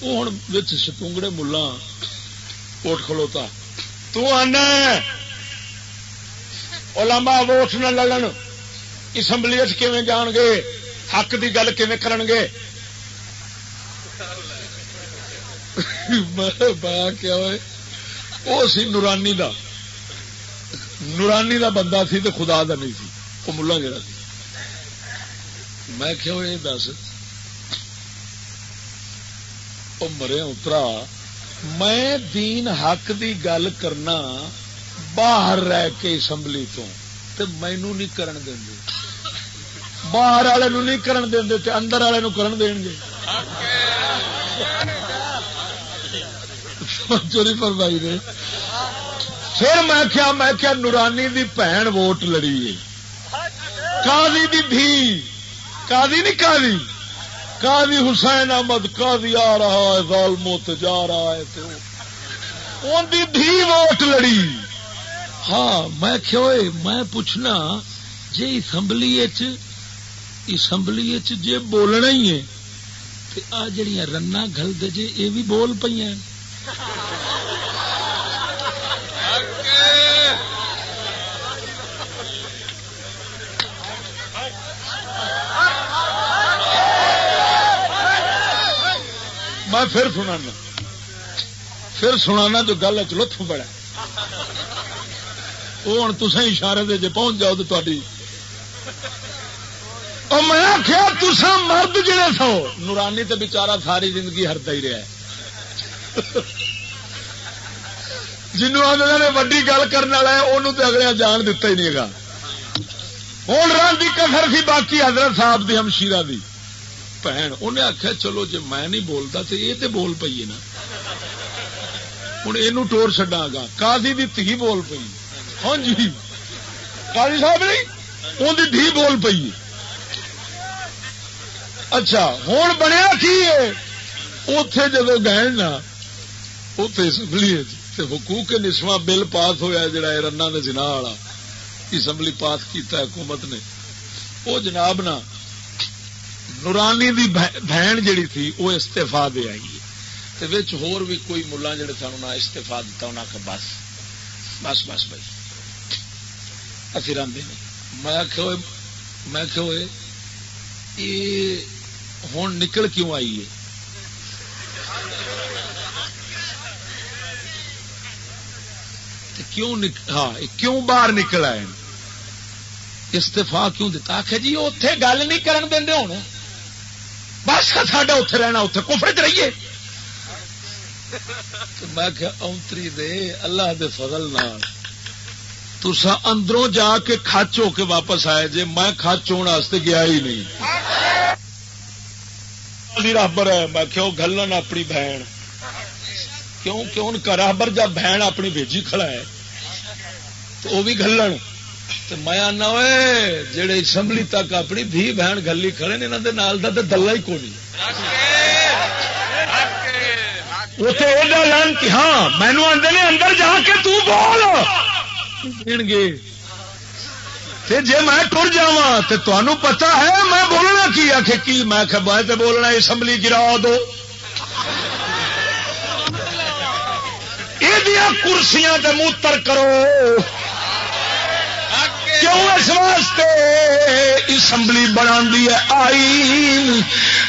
وہ ہوں ستونگڑے ملا ووٹ کھلوتا۔ تو آنا علماء ووٹ نہ لڑن۔ اسمبلی کیون جان گے؟ حق کی گل کیون کر گے؟ کیا ہوئے؟ وہ سی نورانی دا۔ نورانی دا بندہ سی تو خدا دا نہیں سی۔ وہ ملا جڑا سی۔ میں کیوں یہ دس۔ مرے اترا میں دین حق دی گل کرنا باہر رہ کے اسمبلی تو مینو نہیں کرن دیں باہر والے نہیں کرن دیں تے اندر والے کرن دیں گے چوری فرمائی نے پھر میں کیا میں کیا نورانی دی بھن ووٹ لڑی ہے کالی دی دھی کالی نہیں کالی قاضی حسین احمد قاضی آ رہا ہے، ظالموں جا رہا ہے تو ان دی بھی ووٹ لڑی۔ ہاں میں کیوں میں پوچھنا جی اسمبلی اسمبلی جی بولنا ہی ہے آ جڑیاں رنا گل دے جے یہ بھی بول پہ میں پھر سنا پھر سنا جو گل لطف بڑا وہ ہوں تصا اشارے دے جے پہنچ جاؤ تو تاری میں آخیا تسا مرد جڑے سو۔ نورانی تے بچارا ساری زندگی ہرتا ہی رہا جنوب آدھے نے وڈی گل کرنے والا ہے انہوں تو اگلے جان دتا ہی نہیں گا۔ ہوں رن کی کسر سی، باقی حضرت صاحب دی ہمشیرہ دی۔ بھن انہیں آخیا چلو جی میں نہیں بولتا تو یہ تو بول پی نا ہوں یہ ٹور چڈا گا کالی دی تھی بول پی ہاں جی کالی صاحب نہیں ان کی دھی بول پی اچھا ہوں بنیا کی اتے جب گئے نا اتے اسمبلی حقوق نسواں بل پاس ہوا جا رنا نے جنا والا اسمبلی پاس کیتا حکومت نے وہ جناب نا نورانی دی بہن جڑی تھی، وہ استفا دے آئی ہور بھی کوئی ملا جڑے سن انہیں استفا دتا انہیں کہ بس بس بس بھائی اسی راندے میں میں کہ یہ ہوں نکل کیوں آئی ہے؟ کیوں ہاں کیوں باہر نکل آئے استفا کیوں دتا؟ آخ جی اتے گل نہیں کرن دیں ہوں بس ساڈا اتے رہنا اتے کفر چ رہیے۔ میں اونتری دے، اللہ دے فضل نال۔ تسا اندروں جا کے کچ ہو کے واپس آئے جے، میں کچ ہونے گیا ہی نہیں۔ رابر ہے، میں کیوں گلن اپنی بہن۔ کیوں کیوں کا رابر جب بہن اپنی بھیجی کھڑا ہے، تو وہ بھی گلن۔ تو میں آنا جڑے اسمبلی تک اپنی دھی بہن گلی کھڑے نے انہوں نال دا دلہ ہی کونی اتنے ہاں مینو آدھے اندر جا کے تو بول۔ گے۔ جی میں ٹر جا تو تمہیں پتا ہے میں بولنا کی آخ کی؟ میں میں بولنا اسمبلی گرا دو۔ یہ کرسیاں موتر کرو۔ کیوں اس واسطے اسمبلی بنا دی ہے؟ آئی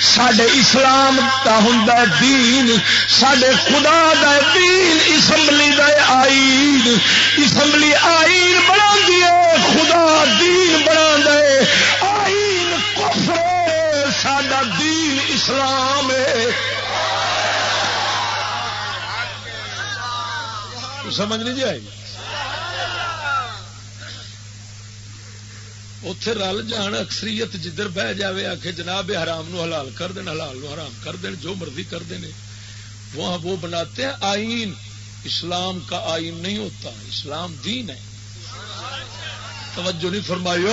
سڈے اسلام کا ہوں دین۔ سڈے خدا دا دین۔ اسمبلی دا آئین۔ اسمبلی آئین بنا دیے خدا دین بنا دے آئین کفر سڈا دین اسلام ہے۔ سمجھ نہیں جی جائے گی اتے رل جان، اکثریت جدھر بہ جائے آ کے جناب حرام نو حلال کر دین، حلال نو حرام کر دین، جو مرضی کر دیں وہاں وہ بناتے ہیں آئین۔ اسلام کا آئین نہیں ہوتا، اسلام دین ہے۔ توجہ نہیں فرمائی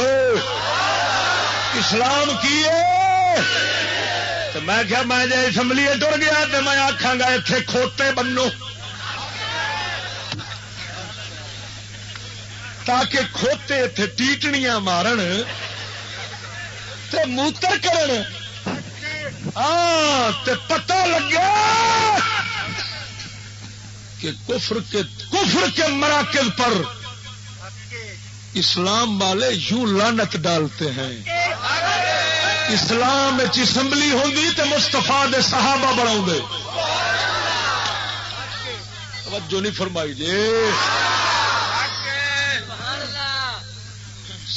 اسلام کی ہے؟ تو میں کیا میں جی اسمبلی ٹر گیا تو میں آخا گا اتنے کھوتے بنو۔ تاکہ کھوتے اتے ٹیٹنیاں مارن تے موتر کرن۔ ہاں تے پتہ لگا کہ کفر کے کفر کے مراکز پر اسلام والے یوں لانت ڈالتے ہیں۔ اسلام اسمبلی ہوگی تو مستفا دے صحابہ بڑھاؤ گے توجہ نہیں فرمائی جی۔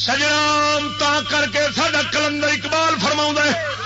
سجرام تا کر کے سڈا کلندر اقبال فرما ہے۔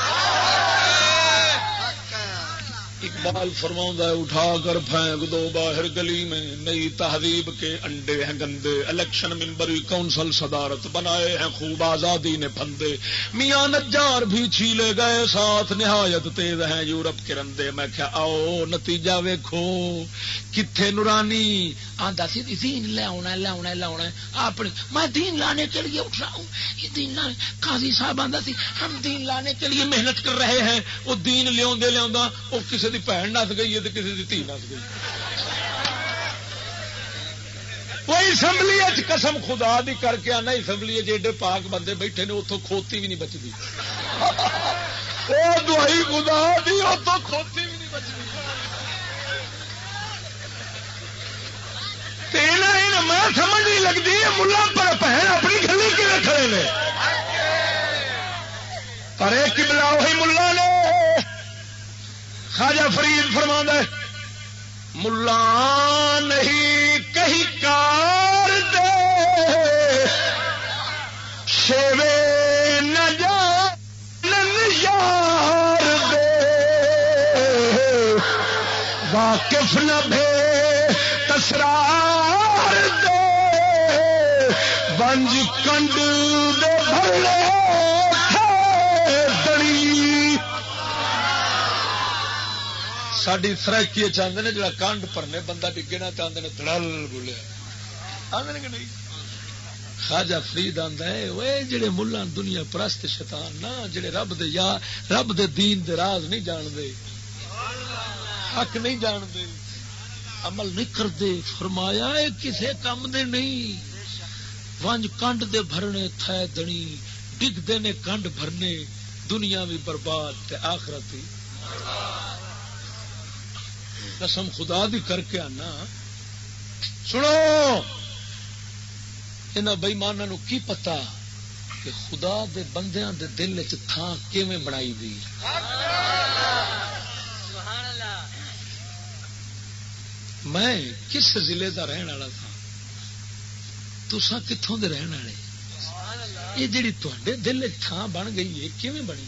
اقبال فرما ہے، اٹھا کر پھینک دو باہر گلی میں۔ نئی تہذیب کے انڈے ہیں گندے۔ الیکشن ممبری کونسل صدارت بنائے ہیں، خوب آزادی نے پھندے۔ میاں نجار بھی چھیلے گئے، ساتھ نہایت تیز ہیں یورپ کے رندے۔ میں کیا آؤ نتیجہ ویکھو۔ کتنے نورانی؟ آدھا سی دین لے آنا لے آنا لے آنا اپنی میں دین لانے کے لیے اٹھ رہا ہوں یہ دین لانے قاضی صاحب آدھا سی، ہم دین لانے کے لیے محنت کر رہے ہیں۔ وہ دین لیا لیا وہ کسی کی بھن نس گئی ہے تو کسی کی دھی نس گئی۔ کوئی اسمبلی قسم خدا دی کر کے آنا، اسمبلی ایڈے پاک بندے بیٹھے نے اتوں کھوتی بھی نہیں بچتی وہ دوائی خدا دی اتوں کھوتی بھی نہیں بچتی میں سمجھ نہیں لگتی ملا پر بہن اپنی گلی کھڑے نے؟ پر ایک بلا وہی ملا نے۔ خاجا فرید فرما ملا نہیں کہیں کار دے، شیوے نہ یار دے۔ واقف نہ بھے، تسرار دے۔ بنج کنڈ دے بھرے ساری سرکی چاہتے ہیں جڑا کانڈ پرنے بندہ ڈگے نہ چاہتے ہیں دڑل بولیا کہ نہیں خاجہ فرید آتا ہے وہ جڑے ملا دنیا پرست شیطان نا جڑے رب دے یا رب دے دین دے راز نہیں جانتے حق نہیں جانتے عمل نہیں کرتے فرمایا کسے کام دے نہیں ونج کنڈ دے بھرنے تھے دنی ڈگتے نے کنڈ بھرنے دنیا بھی برباد تے آخرت بھی برباد قسم خدا دی کر کے آنا۔ سنو ان بئیمانوں کی پتا کہ خدا دے بندیاں دے دل چ تھان کیویں بنائی دی؟ میں کس ضلع دا رہن والا تھا تسا کتوں دے رہن والے؟ یہ جڑی تے دل تھان بن گئی ہے، کیویں بنی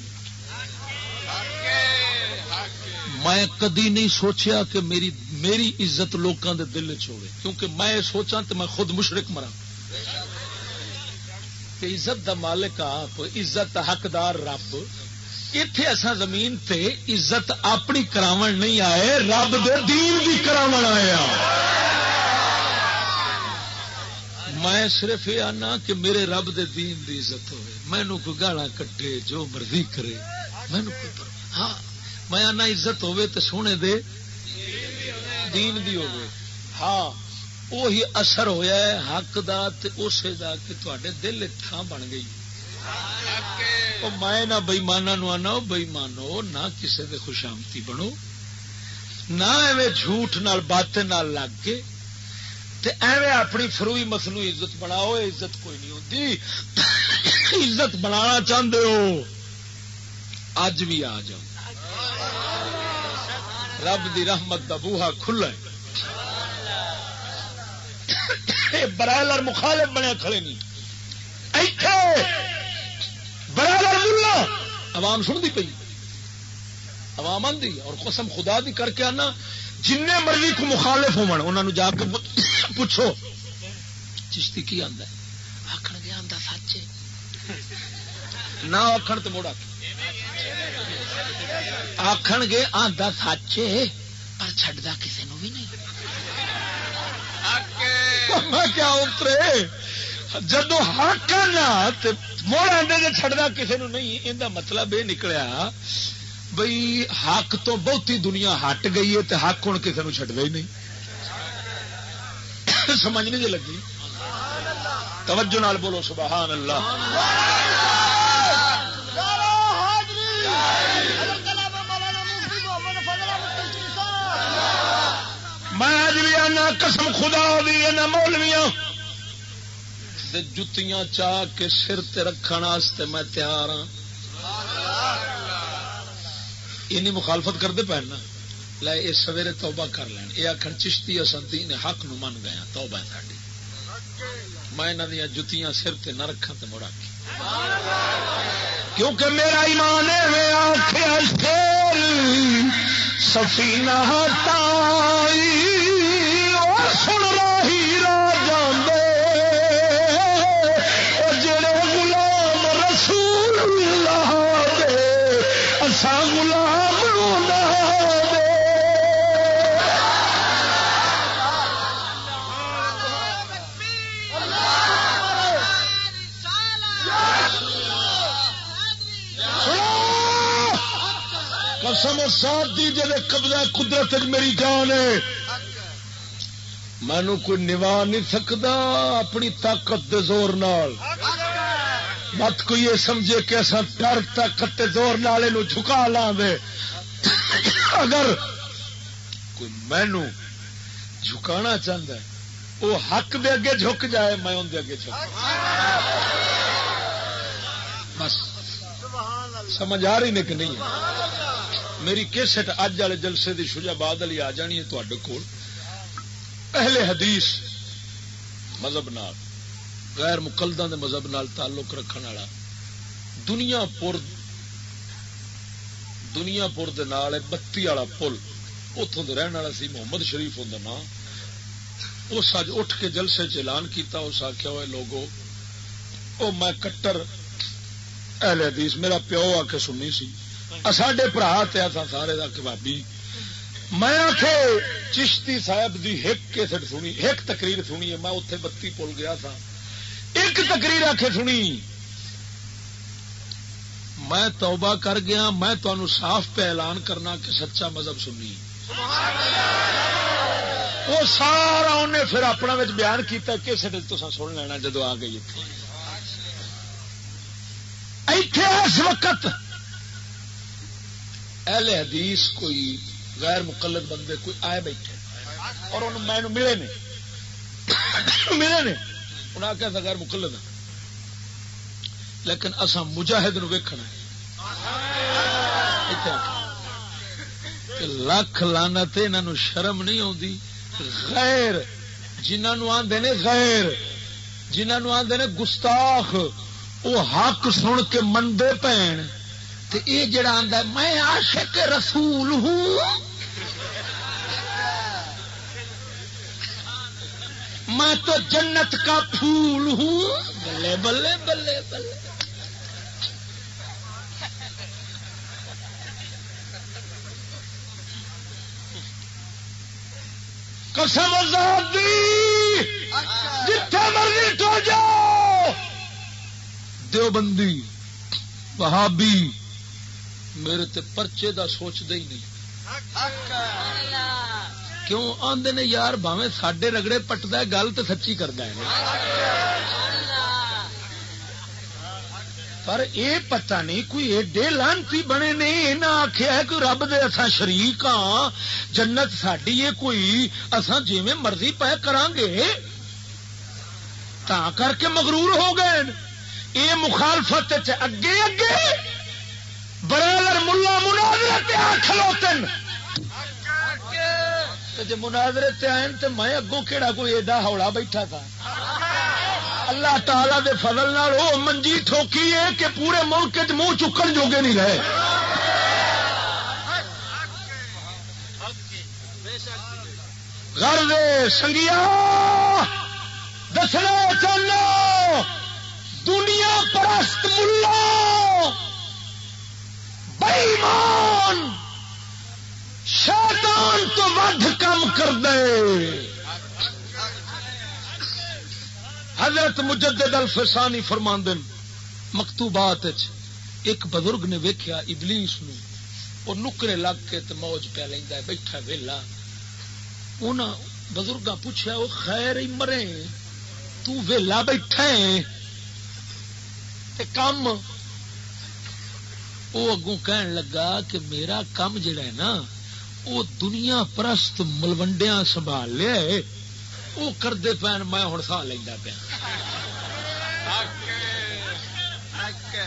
میں کدی نہیں سوچیا کہ میری میری عزت لوگوں دے دل چ کیونکہ میں سوچا تو میں خود مشرق مرا کہ عزت دا مالک آپ عزت حقدار رب۔ اتے اصا زمین تے عزت اپنی کراون نہیں آئے، رب دے دین بھی کراون آیا میں صرف یہ آنا کہ میرے رب دے دین دی عزت ہوئے مینو کوئی گالا کٹے، جو مرضی کرے مینو کوئی ہاں۔ میں آنا عزت ہوے تو سونے دے دین دی ہوے ہاں وہی اثر ہویا ہے حق دا تے اسے دا کہ تے دل تھان بن گئی۔ میں نہ بئیمانا نو آنا بئیمانو نہ کسے دے خوشامتی بنو۔ نہ ایویں جھوٹ نال باطن نال لگ کے۔ تے ایویں اپنی فروئی مسلو عزت بناؤ عزت کوئی نہیں ہوتی عزت بنانا چاہتے ہو۔ اج بھی آ جاؤ۔ رب دی رحمت دا بوہا کھلا برائلر مخالف بنے کھڑے نہیں۔ برائلر ملا۔ عوام سن دی پی عوام آدھی اور قسم خدا دی کر کے آنا۔ جن مرضی کو مخالف ہو جا کے پوچھو۔ چشتی کی آدھا آخر گیا آدھا سچ نہ آخر تو موڑا آخن گے آدھا سچ پر چڈا کسی نو بھی نہیں۔ کیا اترے؟ جدو حق موڑ آدھے چڈا کسی نو نہیں یہ مطلب یہ نکلیا بئی حق تو بہتی دنیا ہٹ گئی ہے حق ہوں کسی نو چڈ ہی نہیں۔ سمجھ نہیں جی لگی؟ توجہ نال بولو سبحان اللہ۔ میں اج بھی آنا، قسم خدا دی نہ مولویا جتیاں چاہ کے سر رکھنے میں تیار ہاں۔ اینی مخالفت کرتے پے لے یہ سویرے توبہ کر لین۔ یہ آخر چشتی اصل دین حق نو من گیا ہاں، توبہ ہے ساری میں انہوں دیا جتیاں سر تے نہ رکھا تو مڑا کے کیونکہ میرا ایمان میں آخیا سفینہ تائی قسم ساتھ دی جی قبضہ قدرت میری جان ہے۔ مینو کوئی نوا نہیں سکتا اپنی طاقت دے زور نال۔ مت کوئی یہ سمجھے کہ اصا ڈر طاقت دے زور نال جھکا لا دے۔ اگر کوئی مینو جھکانا چاہتا ہے وہ حق دے اگے جھک جائے، میں اندر اگے جھک بس۔ سمجھ آ رہی نے کہ نہیں؟ میری کیسٹ اج والے جلسے کی شجا باد والی آ جانی ہے تے کول۔ اہل حدیث مذہب نال، غیر مقلدہ دے مذہب نال تعلق رکھنے والا، دنیا پور دنیا پور دے نال بتی والا پل اتوں دے رہن والا سی محمد شریف ہوں نام۔ اس اج اٹھ کے جلسے چ اعلان کیتا اس آخیا ہوئے لوگو، او میں کٹر اہل حدیث، میرا پیو آ کے سننی سی۔ ساڈے برا تے سارے دا کبابی۔ میں آخ چشتی صاحب دی ایک کیسٹ سنی ایک تقریر سنی ہے، میں اتے بتی پل گیا تھا۔ ایک تقریر آ کے سنی، میں توبہ کر گیا، میں تمہوں صاف پہ اعلان کرنا کہ سچا مذہب سنی۔ وہ سارا انہیں پھر اپنا بیان کیا کیسٹ تو سن لینا جدو آ گئی۔ اتنے اس وقت اہل حدیث کوئی غیر مقلد بندے کوئی آئے بیٹھے اور انہوں میں ملے نے ملے نے انہیں آخیا تھا غیر مقلد لیکن اصا مجاہد نو ویکھنا لکھ لانا انہوں شرم نہیں آتی غیر جنہوں آدھے نے غیر جنہوں آدھے نے گستاخ وہ حق سن کے منڈے پین یہ جڑا آدھا میں عاشق رسول ہوں۔ میں تو جنت کا پھول ہوں۔ بلے بلے بلے بلے۔ قسم آزادی جتھے مرضی تو جاؤ۔ دیوبندی، وہابی میرے تے پرچے دا سوچتے ہی نہیں۔ کیوں؟ آدھے نے یار باوے سڈے رگڑے پٹتا گل تو سچی کرتا ہے۔ پر اے پتہ نہیں، کوئی ایڈے لانتی بنے نے یہ آخیا ہے کہ رب دے اصا شریک ہاں جنت ساری ہے کوئی اصا جی مرضی پہ کران گے تا کر کے مغرور ہو گئے۔ یہ مخالفت اگے اگے برادر ملا مناظر کھلوتن۔ جی مناظر آئے تو میں اگوں کہڑا کوئی ایڈا ہولا بیٹھا تھا۔ اللہ تعالی دے فضل نال وہ منجی ٹھوکی ہے کہ پورے ملک منہ چکن جوگے نہیں رہے۔ گھر سنگیا، دسنا چلو دنیا پرست ملا۔ بےمان شیطان تو ود کم کر دے۔ حضرت مجدد الفسانی فرماندن مکتوبات ایک بزرگ نے ویکیا ابلیس نو۔ وہ نکرے لگ کے تو موج پہ لینا ہے، بیٹھا ویلا۔ ان بزرگ پوچھا وہ خیر ہی مرے تو ویلا بیٹھا کم وہ اگوں کہن لگا کہ میرا کام جڑا ہے نا وہ دنیا پرست ملوڈیا سنبھال لیا وہ کرتے پین میں ہوں سا لینا پیا۔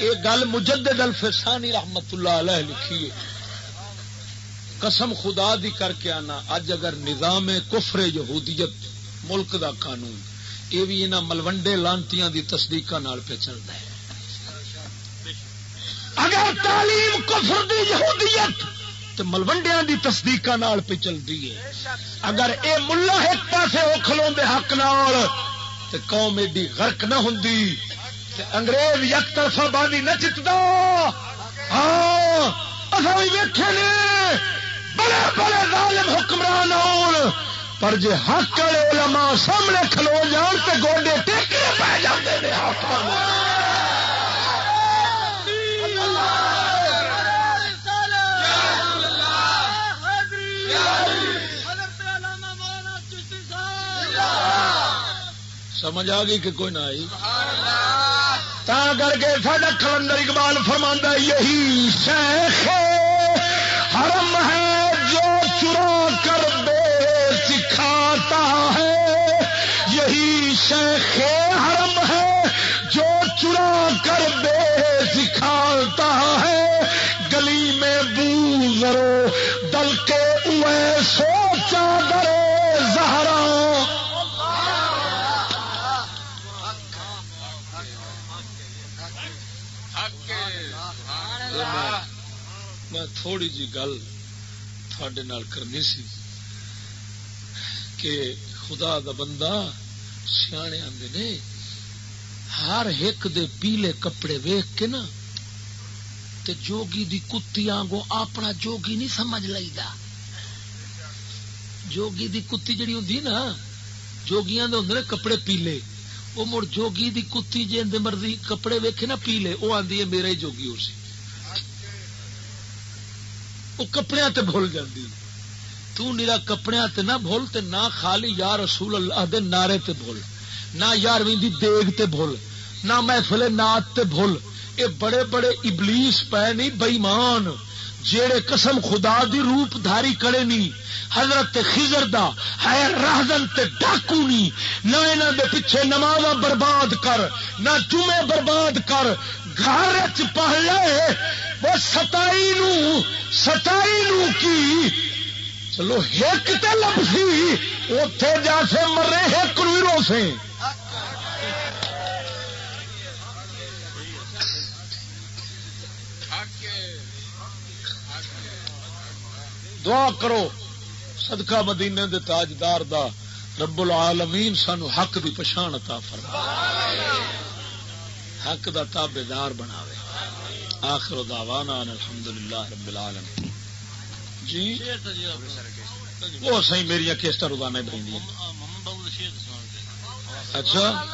یہ گل مجدد الفسانی رحمت اللہ علیہ لکھی ہے۔ قسم خدا دی کر کے آنا، اج اگر نظام کفر یہودیت ملک دا قانون یہ بھی یہاں ملوڈے لانتی دی تصدیق پہ چلتا ہے۔ اگر تعلیم کفر دی یہودیت تو ملوڈیا دی تصدیق پہ چلتی ہے۔ اگر اے ملا ایک پاسے وہ کھلو حق نال تو قوم ایڈی غرق نہ ہوں انگریز یک طرفہ باندھی نہ چتدا ہاں اصل ویٹے نے۔ بڑے بڑے ظالم حکمران آن پر جی حق والے علماء سامنے کھلو جان تو گوڈے ٹیکے پی جاتے ہیں سمجھ آ گئی کہ کوئی نہ آئی۔ تا کر کے ساڈا کلندر اقبال فرما یہی شیخ حرم ہے جو چرا کر بے سکھاتا ہے۔ یہی شیخ حرم ہے چرا کر بے سکھاتا ہے؟ گلی میں بو ذرو دل کے اوے سوچا درے زہرا۔ میں تھوڑی جی گل تھوڑے کرنی سی کہ خدا دا بندہ سیانے آدھے نے۔ ہر ایک دے پیلے کپڑے ویخ کے نا، تے جوگی دی کتی آنگو اپنا جوگی نہیں سمجھ لائیدا جوگی دی کتی جڑی ہوں نا، جوگیاں دے ہوں کپڑے پیلے۔ وہ مڑ جوگی دی کتی جی مرضی کپڑے ویکھے نا پیلے وہ آدھی ہے میرا ہی جوگی ہو سی۔ وہ کپڑے تے بھول جاندی۔ تو نیرا کپڑے تے نہ بھول تے نہ خالی یا رسول اللہ دے نعرے تے بھول، نہ یارویں دی دیگ تے بھول۔ نہ محفل نات تے بھول۔ اے بڑے بڑے ابلیس پے نہیں بےمان جیڑے قسم خدا دی روپ دھاری کرے نہیں، حضرت خزر دا ہے راہدن تے ڈاکو نہیں۔ نہ انہاں دے پیچھے نماز برباد کر، نہ جمعے برباد کر۔ گھر چ پڑھ وہ ستائی نو ستائی نو کی؟ چلو ایک تے لبسی اوتھے جا سے مرے ایک رو سے دعا کرو صدقہ مدینے دے تاجدار دا رب العالمین سانو حق دی پچھان عطا فرما۔ حق دا تابے دار بناوے۔ آخر دعوانا الحمدللہ رب العالمین۔ جی؟ وہ صحیح میری کیسٹا روزانہ بہن اچھا؟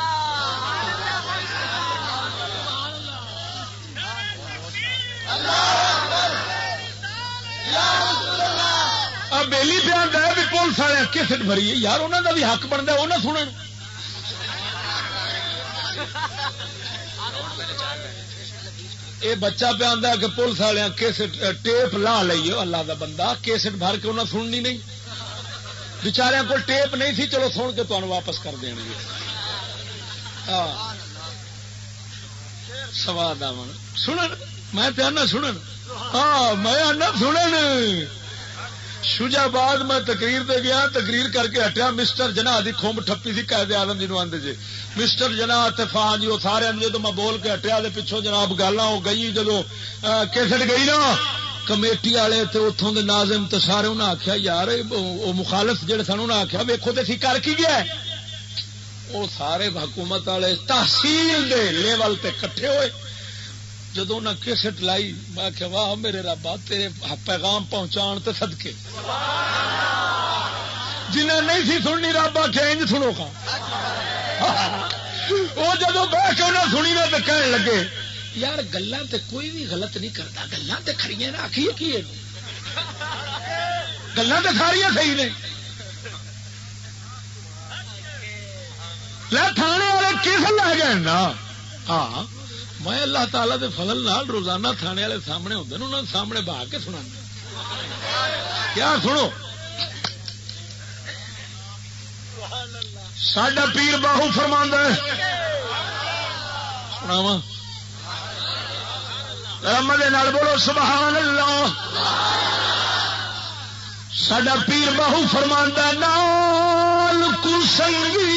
بیلی پہ آتا ہے بھی پولیس والے کسٹ بھری یار انہوں کا بھی حق بنتا وہ نہ سن یہ بچہ پہ آتا کہ پولیس والے کسٹ ٹیپ لا لیے اللہ کا بندہ۔ کیسٹ بھر کے انہیں سننی نہیں۔ بچاریا کو ٹیپ نہیں تھی چلو سن کے تمہیں واپس کر دیں گے ہاں۔ سواد آن سنن؟ میں سنن؟ ہاں میں آنا سنن شجا میں تقریر دے گیا، تقریر کر کے ہٹیا، مسٹر جنا دی کھمب ٹپی سی قائد آدم جی آدھے جی مسٹر جنا فان جی وہ سارے جدو میں بول کے ہٹیا پچھوں جناب گالا ہو گئی جدو کیسٹ گئی نا، کمیٹی والے اتوں کے ناظم تو سارے انہیں آخیا یار وہ مخالف جہے سن انہیں آخیا ویکو تو کر کی گیا وہ سارے حکومت والے تحصیل دے لیول تے کٹھے ہوئے۔ جدو انہیں کیسٹ لائی، میں کہ واہ، میرے ربا تیرے پیغام پہنچا تو سدکے جنہیں نہیں سی سننی، رب آخیا انج سنو کا وہ جدو بہ کے انہیں سنی نا تو کہنے لگے، یار گلا کوئی بھی غلط نہیں کرتا گلا تو کھڑی نا آخیے کی گلا تو ساریا صحیح نے۔ لے، تھانے والے کس لے گئے نا؟ ہاں۔ میں اللہ تعالی دے فضل نال روزانہ تھانے والے سامنے ہوتے ہیں انہوں نے سامنے بہا کے سنا کیا سنو؟ ساڈا پیر باہو فرما سناوا نال بولو، سبحان اللہ۔ ساڈا پیر باہو فرما نال کو سنگی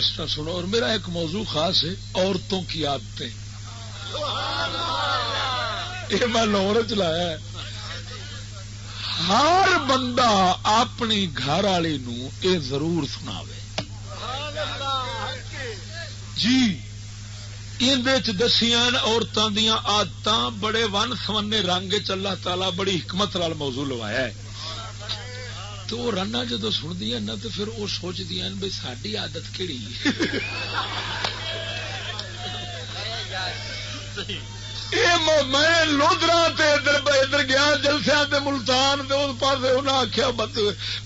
سنو، اور میرا ایک موضوع خاص ہے، عورتوں کی عادتیں۔ یہ میں لاہور چلایا ہر بندہ اپنی گھر والی یہ ضرور سنا جی دسیا عورتوں دیا آدت بڑے ون سمنے رنگ چلا تالا بڑی حکمت موضوع لوایا ہے۔ تو وہ رانا جدو سنتی نا تو پھر وہ سوچتی بھائی ساری آدت کہڑی میں لودرا ادھر گیا جلسیا ملتان اس پاس انہیں آخیا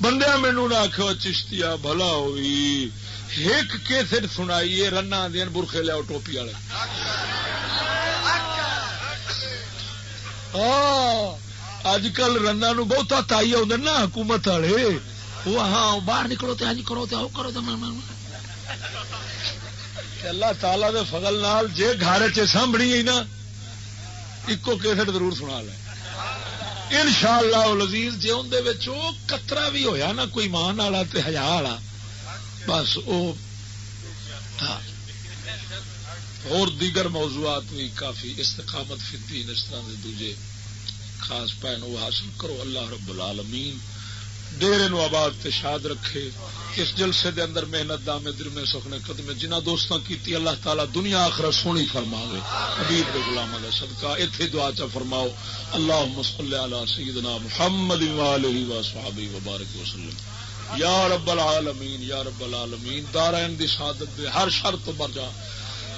بندیا مینو نہ آخو چشتیا بھلا ہوئی۔ ایک کیسٹ سنائی رنا دین برخے لیا ٹوپی والے۔ اج کل رنگا نو بہتا تائی نا حکومت والے وہ ہاں باہر نکلو تو اج کرو تو کرو تو اللہ تعالی دے فضل نال جے گھر چ سامنی ہے نا ایکو کیسٹ ضرور سنا لے ان شاء اللہ لذیذ جی اندر کترا بھی ہویا نا کوئی مان والا ہزار والا بس وہ اور دیگر موضوعات بھی کافی استقامت فی فتی اس طرح کے دوجے خاص پہن وہ حاصل کرو، اللہ رب العالمین ڈیرے نو آباد تے شاد رکھے۔ اس جلسے دے اندر محنت، دامے در میں سخنے، قدمے جنہ دوستاں کیتی، اللہ تعالی دنیا آخر سونی فرماوے۔ حبیب دے غلامہ دا صدقہ، ایتھے دعا چا فرماؤ۔ اللہم صلی علی سیدنا محمد و آلہ و صحابہ و بارک وسلم یا رب العالمین، یا رب العالمین دارین دی شہادت دے ہر شر تو بچا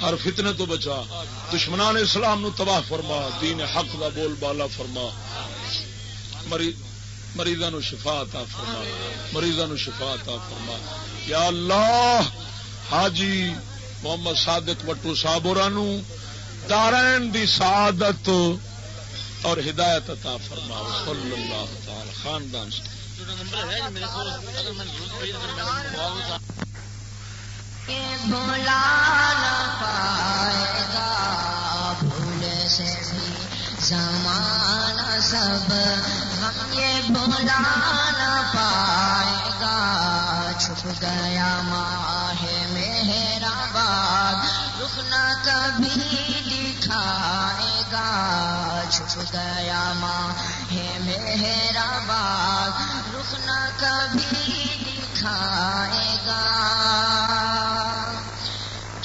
ہر فتنے تو بچا۔ دشمنان اسلام نو تباہ فرما، دین حق دا بول بالا فرما۔ مریضا نو شفا عطا فرما۔ مریضا نو شفا عطا فرما۔ یا اللہ، حاجی محمد صادق وٹو صاحب دارین دی سعادت اور ہدایت عطا فرما۔ صلی اللہ تعالی خاندان سے۔ بھولا نہ پائے گا بھول سے بھی زمانہ سب ہم یہ بھولا نہ پائے گا چھپ گیا ماہ میرا باغ رکنا کبھی دکھائے گا، چھپ گیا ماہ میرا باغ رکنا کبھی دکھائے گا۔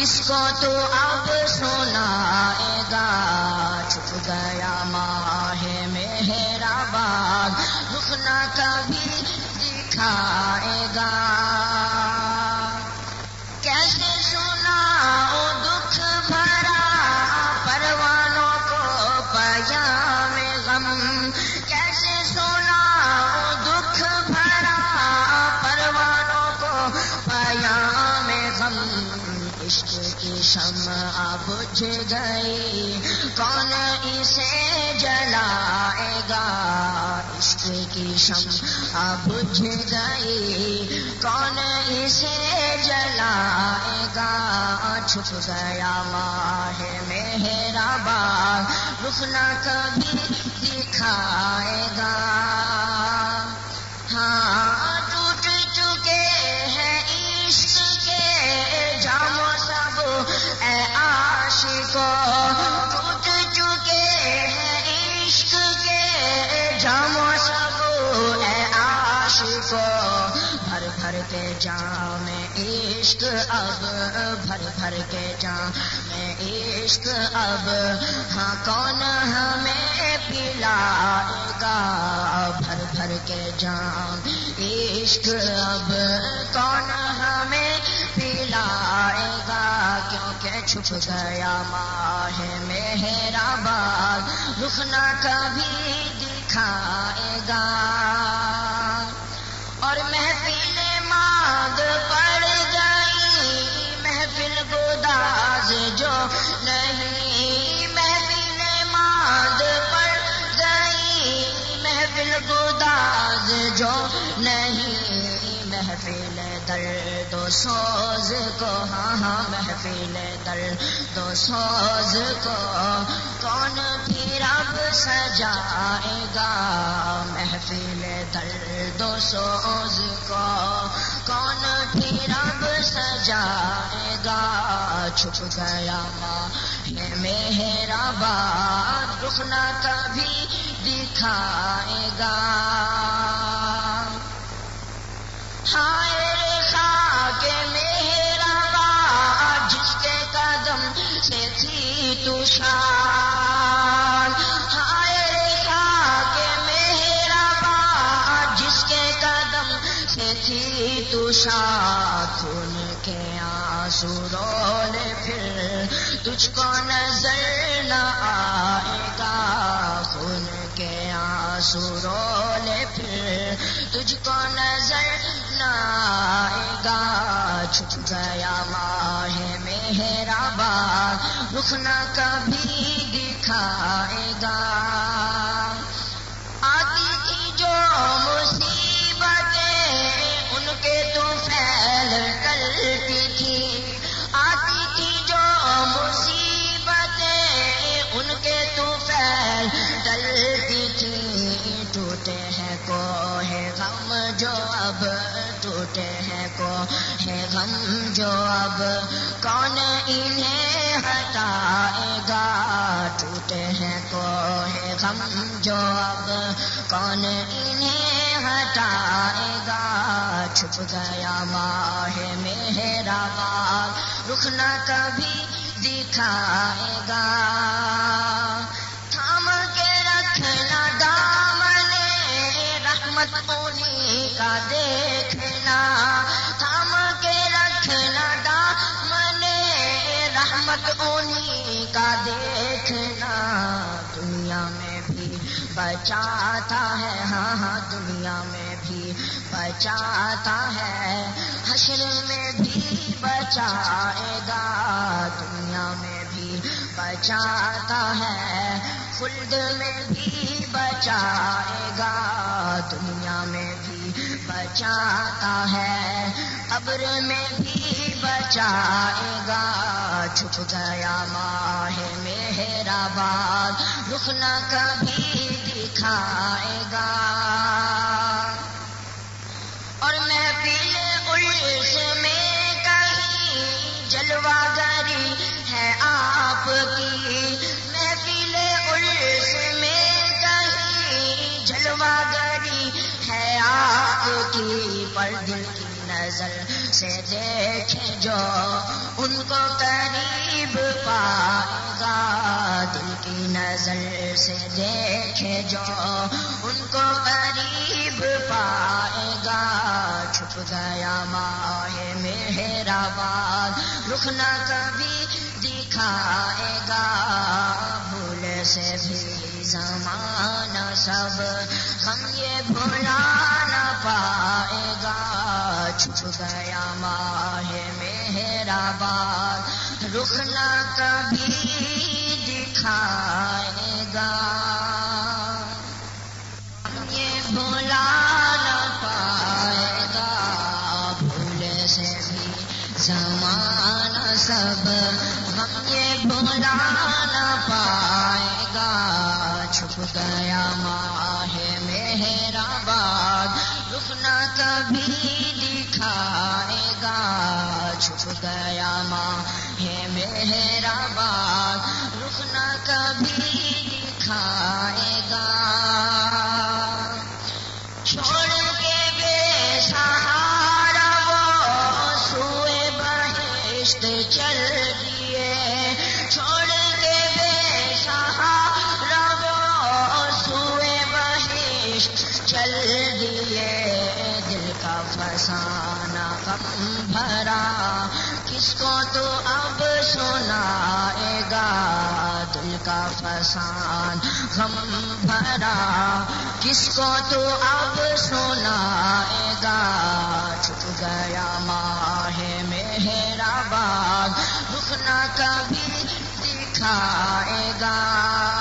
جس کو تو اب سونا گا گا، چھپ گیا ماہ میرا باغ رکنا کبھی دکھائے گا۔ بجھ گئی کون اسے جلائے گا؟ عشق کی شمع بجھ گئی کون اسے جلائے گا؟ چھپ گیا ماہ میرا باغ رکنا کبھی دکھائے گا۔ جام عشق اب بھر بھر کے جام میں عشق اب ہاں کون ہمیں پلائے گا؟ بھر بھر کے جام عشق اب کون ہمیں پلائے گا؟ کیونکہ چھپ گیا ماہ میرا باغ رکنا کبھی دکھائے گا۔ اور محفل مانگ پڑ گئی محفل گوداز جو نہیں محفل مانگ پڑ گئی محفل گوداز جو نہیں محفل درد و سوز کو ہاں ہاں محفل درد و سوز کو کون پھر اب سجائے گا محفل درد و سوز کو کون پھر سجائے گا؟ چھپ گیا ماں میرا بات رکنا کبھی دکھائے گا۔ ہائے خاک میرا با جس کے قدم سے تھی تشار تھی تشار کے آنسو رولے پھر تجھ کو نظر نہ آئے گا۔ خون کے آنسو رولے پھر تجھ کو نظر نہ آئے گا۔ چھپ گیا ماہ میرا باغ رکنا کبھی دکھائے گا۔ آتی تھی جو پھیل کرتی تھی۔ آتی تھی جو مصیبتیں ان کے تو پھیل ڈلتی تھی۔ ٹوٹے ہیں کو ہے غم جو اب، ٹوٹے ہیں کو ہے غم جو اب۔ کون انہیں ہٹائے گا؟ ٹوٹے ہیں کو ہے غم جو اب۔ کون انہیں ہٹائے گا۔ چھپ گیا ماہ میرا باغ رکنا کبھی دکھائے گا۔ تھام کے رکھنا دامن رحمت انہیں کا دیکھنا۔ تھام کے رکھنا دامن رحمت انہیں کا دیکھنا۔ دنیا میں بچاتا ہے ہاں ہاں دنیا میں بھی بچاتا ہے۔ حشر میں بھی بچائے گا، دنیا میں بھی بچاتا ہے۔ خلد میں بھی بچائے گا، دنیا میں بھی بچاتا ہے۔ قبر میں بھی بچائے گا، چھپ گیا ماہ میرا بات رکنا کبھی دکھائے گا۔ اور محفل الس میں کہیں جلوہ گری ہے آپ کی۔ محفل الس میں کہیں جلوہ گری ہے آپ کی۔ پر دل کی نظر سے دیکھے جو ان کو قریب پائے گا دل کی نظر سے دیکھے جو ان کو قریب پائے گا چھپ گیا ماہ میرا باد رکنا کبھی دکھائے گا بھول سے بھی زمانہ سب ہم یہ بھولا نہ پائے گا۔ چھپ گیا ماہ میرا باد رکنا کبھی دکھائے گا۔ ہم یہ بھولا نہ پائے سب ہم یہ بھولا نہ پائے گا۔ چھپ گیا ماہ میرا باد رکنا کبھی دکھائے گا۔ چھپ گیا ماں ہے میرا باد رکنا کبھی دکھائے آسان غم بھرا، کس کو تو اب سنائے گا؟ چھپ گیا ماہ میرا باد رکنا کبھی دکھائے گا۔